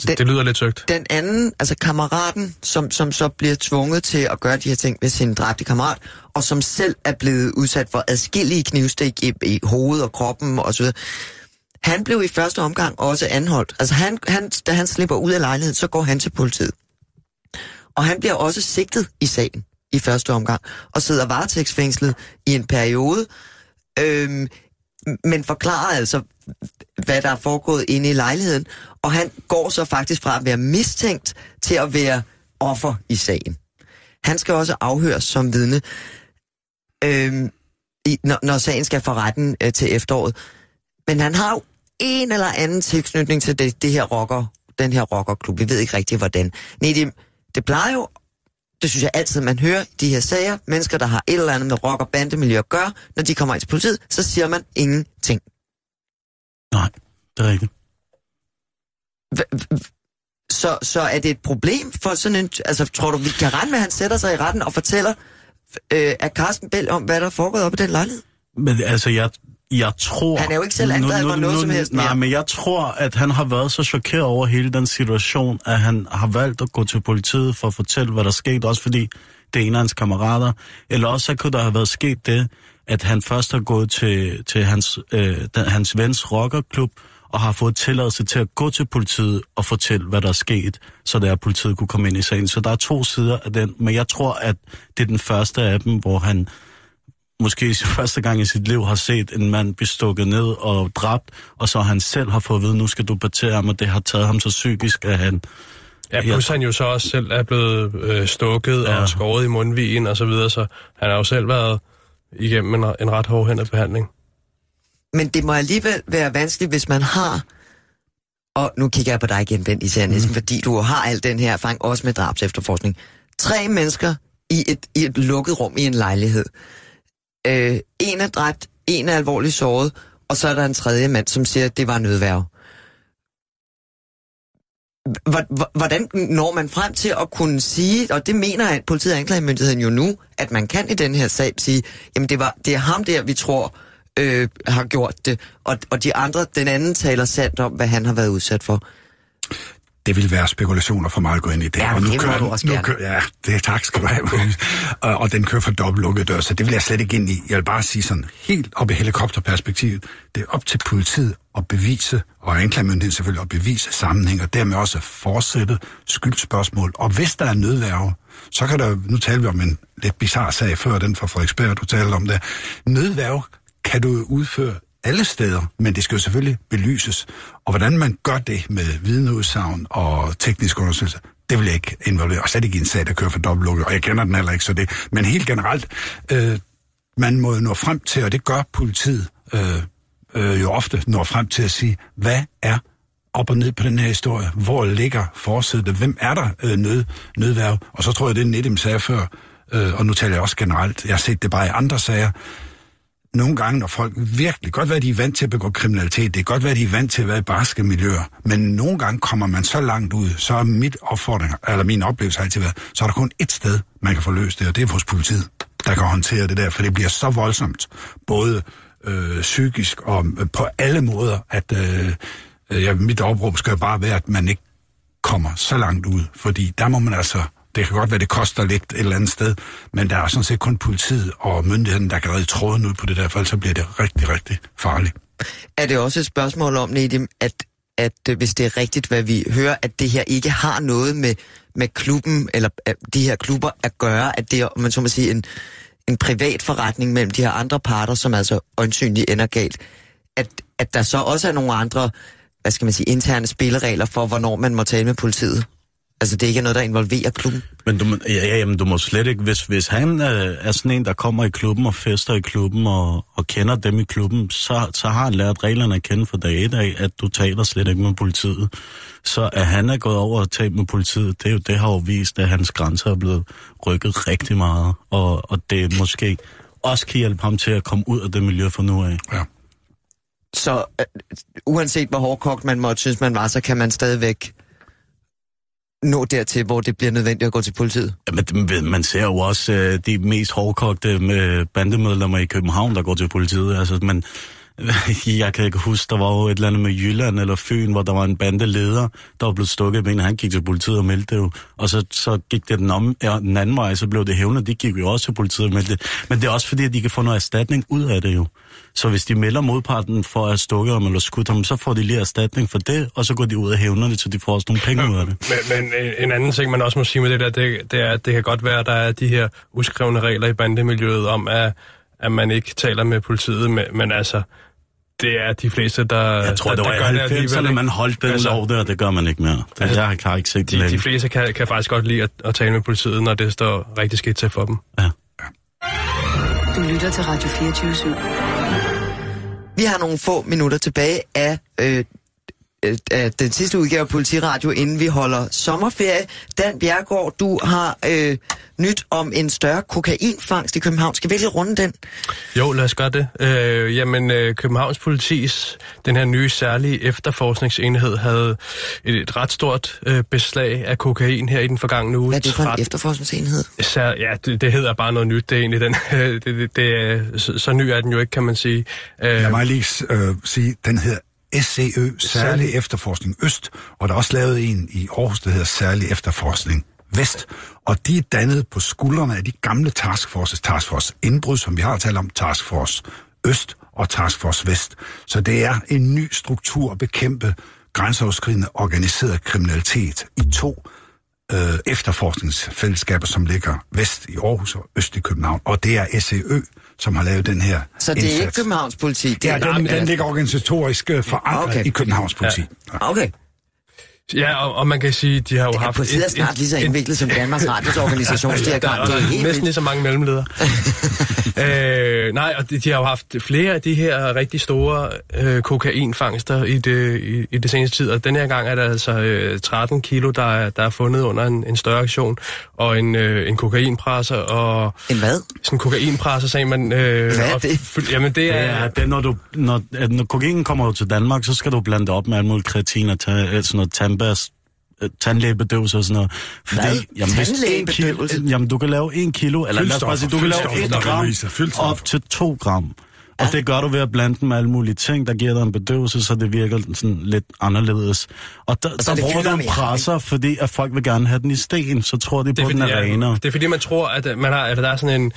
S2: det, den, det lyder lidt søgt.
S4: Den anden, altså kammeraten, som, som så bliver tvunget til at gøre de her ting med sin dræbte kammerat, og som selv er blevet udsat for adskillige knivstik i, i hovedet og kroppen osv., han blev i første omgang også anholdt. Altså han, han, da han slipper ud af lejligheden, så går han til politiet. Og han bliver også sigtet i sagen i første omgang, og sidder varetægtsfængslet i en periode, øhm, men forklarer altså, hvad der er foregået inde i lejligheden, og han går så faktisk fra at være mistænkt til at være offer i sagen. Han skal også afhøres som vidne, øhm, i, når, når sagen skal for retten øh, til efteråret. Men han har jo en eller anden tilknytning til det, det her rocker, den her rockerklub. Vi ved ikke rigtig, hvordan. Nej, det, det plejer jo, det synes jeg altid, man hører de her sager, mennesker, der har et eller andet med rock- og bandemiljø at gøre, når de kommer ind til politiet, så siger man ingenting.
S6: Nej, det er rigtigt.
S4: Så, så er det et problem for sådan en... Altså, tror du, vi kan regne med, at han sætter sig i retten og fortæller øh, af Carsten Bell om, hvad der er foregået op i den lejlighed?
S6: Men altså, jeg, jeg tror...
S4: Han er jo ikke selv anklaget for noget
S6: nu,
S4: som helst mere.
S6: Nej, men jeg tror, at han har været så chokeret over hele den situation, at han har valgt at gå til politiet for at fortælle, hvad der skete, også fordi det er en af hans kammerater. Eller også så kunne der have været sket det, at han først har gået til, til hans, øh, den, hans vens rockerklub, og har fået tilladelse til at gå til politiet og fortælle, hvad der er sket, så der politiet kunne komme ind i sagen. Så der er to sider af den, men jeg tror, at det er den første af dem, hvor han måske første gang i sit liv har set en mand blive stukket ned og dræbt, og så han selv har fået at vide, nu skal du partere ham, og det har taget ham så psykisk, at han...
S2: Ja, plus han jo så også selv er blevet øh, stukket ja. Og skåret i mundvigen og så videre, så han har jo selv været igennem en, en ret hårdhændet behandling.
S4: Men det må alligevel være vanskeligt, hvis man har... Og nu kigger jeg på dig igen, Bent Især Nielsen, mm. fordi du har al den her erfaring, også med drabs efterforskning. Tre mennesker i et, i et lukket rum i en lejlighed. Øh, en er dræbt, en er alvorligt såret, og så er der en tredje mand, som siger, at det var nødværv. Hvordan når man frem til at kunne sige, og det mener at politiet og anklagemyndigheden jo nu, at man kan i den her sag sige, jamen det, var, det er ham der, vi tror øh, har gjort det, og, og de andre, den anden taler sandt om, hvad han har været udsat for.
S5: Det vil være spekulationer for mig at gå ind i det.
S4: Ja,
S5: og nu
S4: det
S5: kører,
S4: du også
S5: nu kører, Ja, det er tak skal du have. Og, og den kører for dobbeltlukkede dør, så det vil jeg slet ikke ind i. Jeg vil bare sige sådan helt op i helikopterperspektivet. Det er op til politiet at bevise, og anklagemyndigheden selvfølgelig at bevise sammenhæng, og dermed også fortsætte skyldspørgsmål. Og hvis der er nødværve, så kan der, nu taler vi om en lidt bizarre sag før, den fra Frederiksberg, du talte om der. Nødværve kan du udføre alle steder, men det skal jo selvfølgelig belyses. Og hvordan man gør det med vidneudsagn og teknisk undersøgelse, det vil jeg ikke involvere, og slet ikke i en sag, der kører for dobbeltlukket, og jeg kender den heller ikke, så det. Men helt generelt, øh, man må jo nå frem til, og det gør politiet øh, øh, jo ofte, når frem til at sige, hvad er op og ned på den her historie? Hvor ligger forsættet? Hvem er der øh, nød, nødværv? Og så tror jeg, det er Nedim sagde før, øh, og nu taler jeg også generelt, jeg har set det bare i andre sager, nogle gange, når folk virkelig, godt være, de er vant til at begå kriminalitet, det er godt være, de er vant til at være i barske miljøer, men nogle gange kommer man så langt ud, så er mit opfordring, eller min oplevelse har altid været, så er der kun ét sted, man kan få løst det, og det er hos politiet, der kan håndtere det der, for det bliver så voldsomt, både øh, psykisk og øh, på alle måder, at øh, øh, ja, mit opråb skal jo bare være, at man ikke kommer så langt ud, fordi der må man altså, det kan godt være, det koster lidt et eller andet sted, men der er sådan set kun politiet og myndigheden, der kan redde tråden ud på det der, for ellers så bliver det rigtig, rigtig farligt.
S4: Er det også et spørgsmål om, Nedim, at, at øh, hvis det er rigtigt, hvad vi hører, at det her ikke har noget med, med klubben, eller øh, de her klubber at gøre, at det er, om man så må sige, en, en privat forretning mellem de her andre parter, som altså åndsynligt ender galt, at, at der så også er nogle andre, hvad skal man sige, interne spilleregler for, hvornår man må tale med politiet? Altså det ikke er noget, der involverer klubben?
S6: Men du, må- ja, ja, jamen, du må slet ikke, hvis, hvis han øh, er sådan en, der kommer i klubben og fester i klubben og, og kender dem i klubben, så, så har han lært reglerne at kende fra dag et af, at du taler slet ikke med politiet. Så at han er gået over og talt med politiet, det, er jo, det har jo vist, at hans grænser er blevet rykket rigtig meget, og, og det måske også kan hjælpe ham til at komme ud af det miljø fra nu af.
S5: Ja.
S4: Så øh, uanset hvor hårdkogt man måtte synes, man var, så kan man stadigvæk nå dertil, hvor det bliver nødvendigt at gå til politiet?
S6: Jamen, man ser jo også øh, de mest hårdkogte med bandemedlemmer i København, der går til politiet. Altså, men jeg kan ikke huske, der var jo et eller andet med Jylland eller Fyn, hvor der var en bandeleder, der var blevet stukket med. Han gik til politiet og meldte det jo. Og så, så gik det den, om, ja, den anden vej, så blev det hævnet. De gik jo også til politiet og meldte det. Men det er også fordi, at de kan få noget erstatning ud af det jo. Så hvis de melder modparten for at have stukket ham eller skudt ham, så får de lige erstatning for det, og så går de ud og hævner det, så de får også nogle penge ud af det.
S2: Men, men en- en anden ting, man også må sige med det der, det, det er, at det kan godt være, at der er de her uskrevne regler i bandemiljøet om, at, at man ikke taler med politiet, men, men altså, det er de fleste, der
S6: Jeg tror,
S2: der,
S6: det var
S2: der
S6: i
S2: gør det
S6: 90'erne,
S2: alligevel,
S6: man holdt den
S2: Altså,
S6: lov der, det gør man ikke mere. Det,
S2: Altså,
S6: jeg har ikke set det
S2: De, de fleste kan, kan faktisk godt lide at, at tale med politiet, når det står rigtig skidt til for dem.
S6: Ja.
S1: Du lytter til Radio 24 /7.
S4: Vi har nogle få minutter tilbage af, øh, øh, af den sidste udgave af Politiradio, inden vi holder sommerferie. Dan Bjergård, du har øh, nyt om en større kokainfangst i København. Skal vi lige runde den?
S2: Jo, lad os gøre det. Øh, jamen, øh, Københavns politis, den her nye særlige efterforskningsenhed, havde et, et ret stort øh, beslag af kokain her i den forgangne uge.
S4: Hvad er det for en
S2: 13
S4: efterforskningsenhed?
S2: Sær, ja, det, det hedder bare noget nyt. Det er egentlig den. det, det, det, så, så ny er den jo ikke, kan man sige. Øh,
S5: Jeg må lige øh, sige, den hedder SCØ, Særlig Efterforskning Øst, og der er også lavet en i Aarhus, der hedder Særlig Efterforskning Vest. Og de er dannet på skuldrene af de gamle taskforces, Taskforce Indbrud, som vi har talt om, Taskforce Øst og Task Force Vest. Så det er en ny struktur at bekæmpe grænseoverskridende organiseret kriminalitet i to øh, efterforskningsfællesskaber, som ligger vest i Aarhus og øst i København. Og det er SEØ, som har lavet den her
S4: Så det er
S5: indsats.
S4: ikke Københavns politi? Det
S5: Ja,
S4: er,
S5: den, den ligger organisatorisk øh, forankret
S4: okay.
S5: i Københavns politi. Ja.
S4: Okay.
S2: Ja, og, og man kan sige, de har jo
S4: Ja,
S2: haft...
S4: politiet er snart lige så indviklet som Danmarks Radios
S2: der
S4: organisationsdiagram.
S2: er
S4: Det er helt
S2: næsten lige så mange mellemledere. øh, nej, og de, de har jo haft flere af de her rigtig store øh, kokainfangster i det, i, i det seneste tid, og den her gang er der altså øh, 13 kilo, der er, der er fundet under en, en større aktion, og en, øh, en kokainpresser, og
S4: En hvad?
S2: sådan en kokainpresser, sagde man... Øh,
S4: Hvad er
S2: og
S4: det?
S2: fy- Jamen, det er...
S6: Ja, det er, når, du, når, når kokain kommer til Danmark, så skal du blande det op med alt muligt kreatin og ta, øh, sådan noget tandbas, øh, tandlægebedøvelse og sådan noget. Fordi,
S4: Hvad?
S6: Jamen, hvis en
S4: Tandlægebedøvelse?
S6: kilo, jamen, du kan lave en kilo, eller lad os bare sige, du kan lave et gram op til to gram. Og det gør du ved at blande den med alle mulige ting, der giver dig en bedøvelse, så det virker sådan lidt anderledes. Og der,
S4: så
S6: der bruger du en presser, fordi at folk vil gerne have den i sten, så tror de
S2: det
S6: på, at den
S2: fordi,
S6: er
S2: ja,
S6: renere.
S2: det er fordi, man tror, at øh, man har, at der er sådan en,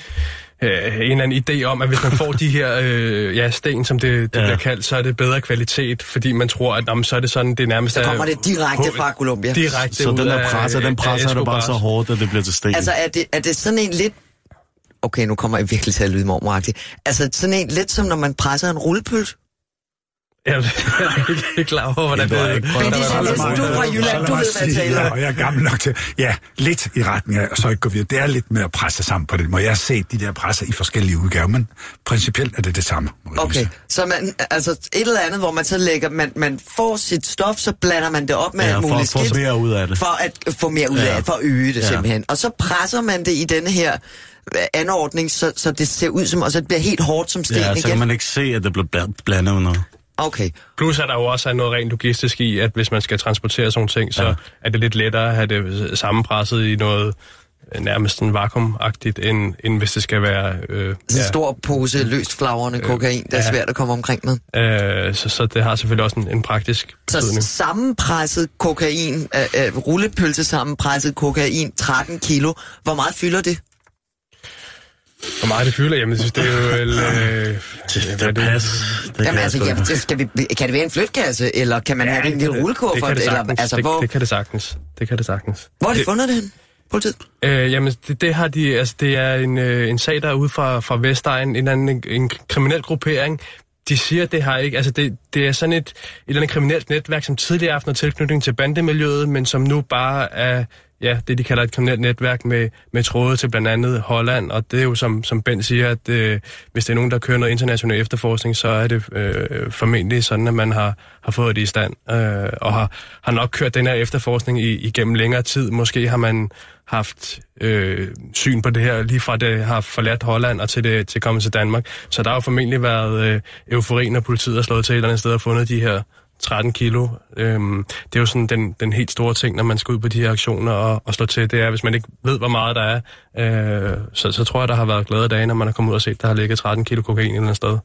S2: øh, en eller anden idé om, at hvis man får de her øh, ja, sten, som det, det
S6: Ja.
S2: bliver kaldt, så er det bedre kvalitet, fordi man tror, at jamen, så er det sådan, det nærmest
S4: Så
S2: er...
S4: kommer det direkte fra Colombia.
S2: Direkte
S6: Så den der
S2: af-
S6: presser, den presser er det bare så hårdt, at det bliver til sten.
S4: Altså, er det, er det sådan en lidt... Okay, nu kommer jeg virkelig til at lyde mormoragtigt. Altså, sådan en lidt som når man presser en rullepølse.
S2: Ja, jeg er ikke klar over, hvordan
S6: er
S2: det
S6: ikke
S2: er.
S4: Men det er
S6: meget-
S4: du er fra Jylland, du ved, hvad jeg taler
S5: og jeg er gammel nok til, ja, lidt i retning af, og så ikke gå videre. Det er lidt med at presse sammen på det. Må jeg har set de der presser i forskellige udgaver, men principielt er det det samme. Marie
S4: Okay, så man, altså et eller andet, hvor man så lægger, man, man får sit stof, så blander man det op med
S6: Ja,
S4: alt
S6: for
S4: muligt
S6: at få mere ud af det.
S4: For at få mere ud af det, for at øge det
S6: Ja.
S4: simpelthen. Og så presser man det i denne her øh, anordning, så, så det ser ud som, og så det bliver helt hårdt som sten
S6: Ja, så
S4: igen.
S6: kan man ikke se, at det bliver bla- blandet noget.
S4: Okay,
S2: Plus er der jo også noget rent logistisk i, at hvis man skal transportere sådan nogle ting, så
S6: Ja.
S2: er det lidt lettere at have det sammenpresset i noget øh, nærmest en vakuumagtigt, end, end hvis det skal være... Øh,
S4: så en stor pose løst flagrende kokain, det er
S2: ja.
S4: svært at komme omkring med.
S2: Øh, så, så det har selvfølgelig også en, en praktisk betydning.
S4: Så sammenpresset kokain, øh, øh, rullepølse sammenpresset kokain, 13 kilo. Hvor meget fylder det?
S2: Hvor meget det fylder? Jamen, jeg synes, det er jo... vel, Øh,
S6: Det,
S2: er
S6: det pas. Det
S4: Jamen
S6: kan
S4: altså,
S6: jeg
S4: ja, det skal vi, kan det være en flytkasse, eller kan man ja, have det en lille
S2: det
S4: rullekuffert?
S2: kan det
S4: Eller, altså,
S2: det,
S4: hvor,
S2: det kan det sagtens. Det kan det sagtens.
S4: hvor har de fundet det hen? Politiet?
S2: Øh, jamen, det, det har de, altså, det er en, øh, en sag, der er ude fra, fra Vestegn, en, eller anden, en, en kriminel gruppering. De siger, at det har ikke, altså det, det er sådan et, et eller andet kriminelt netværk, som tidligere har haft noget tilknytning til bandemiljøet, men som nu bare er, ja, det de kalder et kriminelt netværk med, med tråde til blandt andet Holland, og det er jo som, som Ben siger, at øh, hvis det er nogen, der kører noget international efterforskning, så er det øh, formentlig sådan, at man har, har fået det i stand, øh, og har, har nok kørt den her efterforskning i, igennem længere tid. Måske har man haft øh, syn på det her, lige fra det har forladt Holland og til det til kommet til Danmark. Så der har jo formentlig været øh, euforien, når politiet har slået til et eller andet sted og fundet de her 13 kilo. Øhm, det er jo sådan den, den helt store ting, når man skal ud på de her aktioner og, og slå til, det er, hvis man ikke ved, hvor meget der er, øh, så, så tror jeg, der har været glade dage, når man har kommet ud og set, der har ligget 13 kilo kokain et eller andet sted.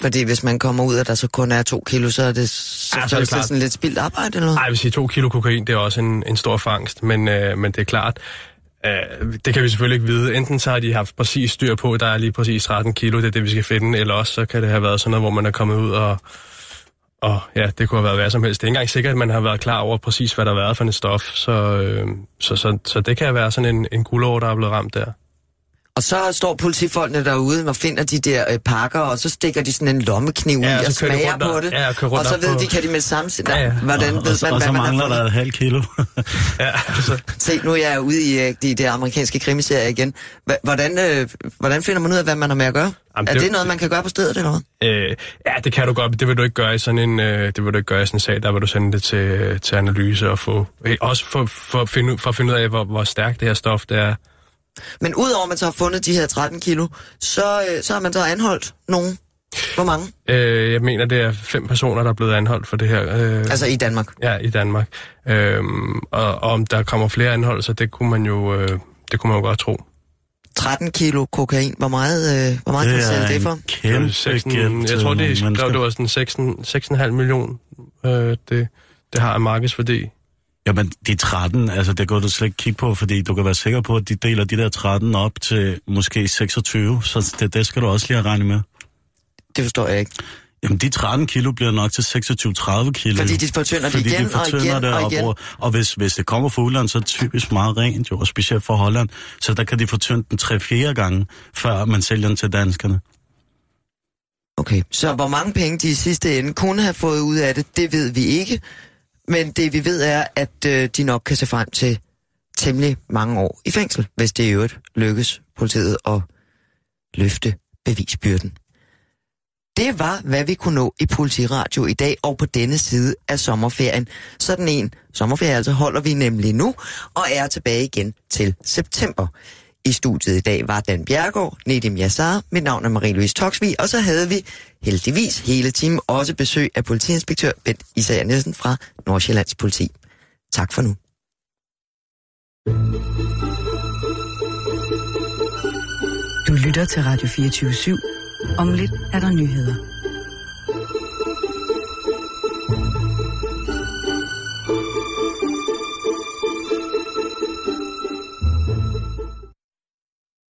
S4: Fordi hvis man kommer ud, og der så kun er to kilo, så er det, så,
S2: Ja, så er det klart.
S4: sådan lidt spildt arbejde eller noget?
S2: Ej, jeg vil sige, to kilo kokain, det er også en, en stor fangst, men, øh, men det er klart, øh, det kan vi selvfølgelig ikke vide. Enten så har de haft præcis styr på, der er lige præcis 13 kilo, det er det, vi skal finde, eller også så kan det have været sådan noget, hvor man er kommet ud og, og ja, det kunne have været hvad som helst. Det er ikke engang sikkert, at man har været klar over præcis, hvad der har været for en stof, så, øh, så, så, så det kan være sådan en, en guldår, der er blevet ramt der.
S4: Og så står politifolkene derude og finder de der øh, pakker, og så stikker de sådan en lommekniv
S2: Ja,
S4: i
S2: og
S4: og
S2: så de
S4: smager
S2: og-
S4: på det.
S2: ja, og
S4: og så ved
S2: på-
S4: de, kan de med samme sige,
S2: Ja, ja.
S4: hvordan
S6: og,
S4: ved
S6: så,
S4: man,
S6: og
S4: hvad
S6: så
S4: man
S6: mangler der et halvt kilo.
S2: Ja, altså,
S4: Se, nu er jeg ude i, øh, i det amerikanske krimiserie igen. Hva- Hvordan, øh, hvordan finder man ud af, hvad man har med at gøre?
S2: Jamen,
S4: er
S2: det-
S4: det noget, man kan gøre på stedet, eller hvad?
S2: Øh, ja, det kan du godt, det vil du ikke gøre i sådan en, øh, det vil du ikke gøre i sådan en sag, der vil du sende det til, til analyse og få, øh, også for, for, at finde, ud- for at finde ud af, hvor, hvor stærkt det her stof det er.
S4: Men udover at man så har fundet de her 13 kilo, så, øh, så har man så anholdt nogen. Hvor mange?
S2: Øh, jeg mener, det er fem personer, der er blevet anholdt for det her. Øh,
S4: Altså i Danmark.
S2: Ja, i Danmark. Øhm, og, og om der kommer flere anholdelser, det kunne man jo, øh, det kunne man jo godt tro.
S4: 13 kilo kokain. Hvor meget, øh, hvor meget kan man sælge det for?
S6: kæmpe
S2: 16,
S6: gæld
S2: jeg tror, det skrev, det var sådan 16, 6,5 million, øh, det, det har en markedsværdi.
S6: Jamen, de 13, altså det går du slet ikke kigge på, fordi du kan være sikker på, at de deler de der 13 op til måske 26, så det, det skal du også lige have regnet med.
S4: Det forstår jeg ikke.
S6: Jamen, de 13 kilo bliver nok til 26-30 kilo.
S4: Fordi de fortynder det
S6: Fordi
S4: igen
S6: de
S4: og
S6: fortynder
S4: igen
S6: det,
S4: og igen.
S6: bruger- og hvis, hvis det kommer fra udlandet, så er det typisk meget rent jo, og specielt fra Holland. Så der kan de fortynde den 3-4 gange, før man sælger den til danskerne.
S4: Okay, så hvor mange penge de i sidste ende kunne have fået ud af det, det ved vi ikke. Men det vi ved er, at øh, de nok kan se frem til temmelig mange år i fængsel, hvis det i øvrigt lykkes politiet at løfte bevisbyrden. Det var, hvad vi kunne nå i Politiradio i dag og på denne side af sommerferien. Sådan en sommerferie altså holder vi nemlig nu og er tilbage igen til september. I studiet i dag var Dan Bjergård, Nedim Yassar, mit navn er Marie-Louise Toksvig, og så havde vi heldigvis hele timen også besøg af politiinspektør Bent Isager Nielsen fra Nordsjællands Politi. Tak for nu.
S1: Du lytter til Radio 24 /7. Om lidt er der nyheder.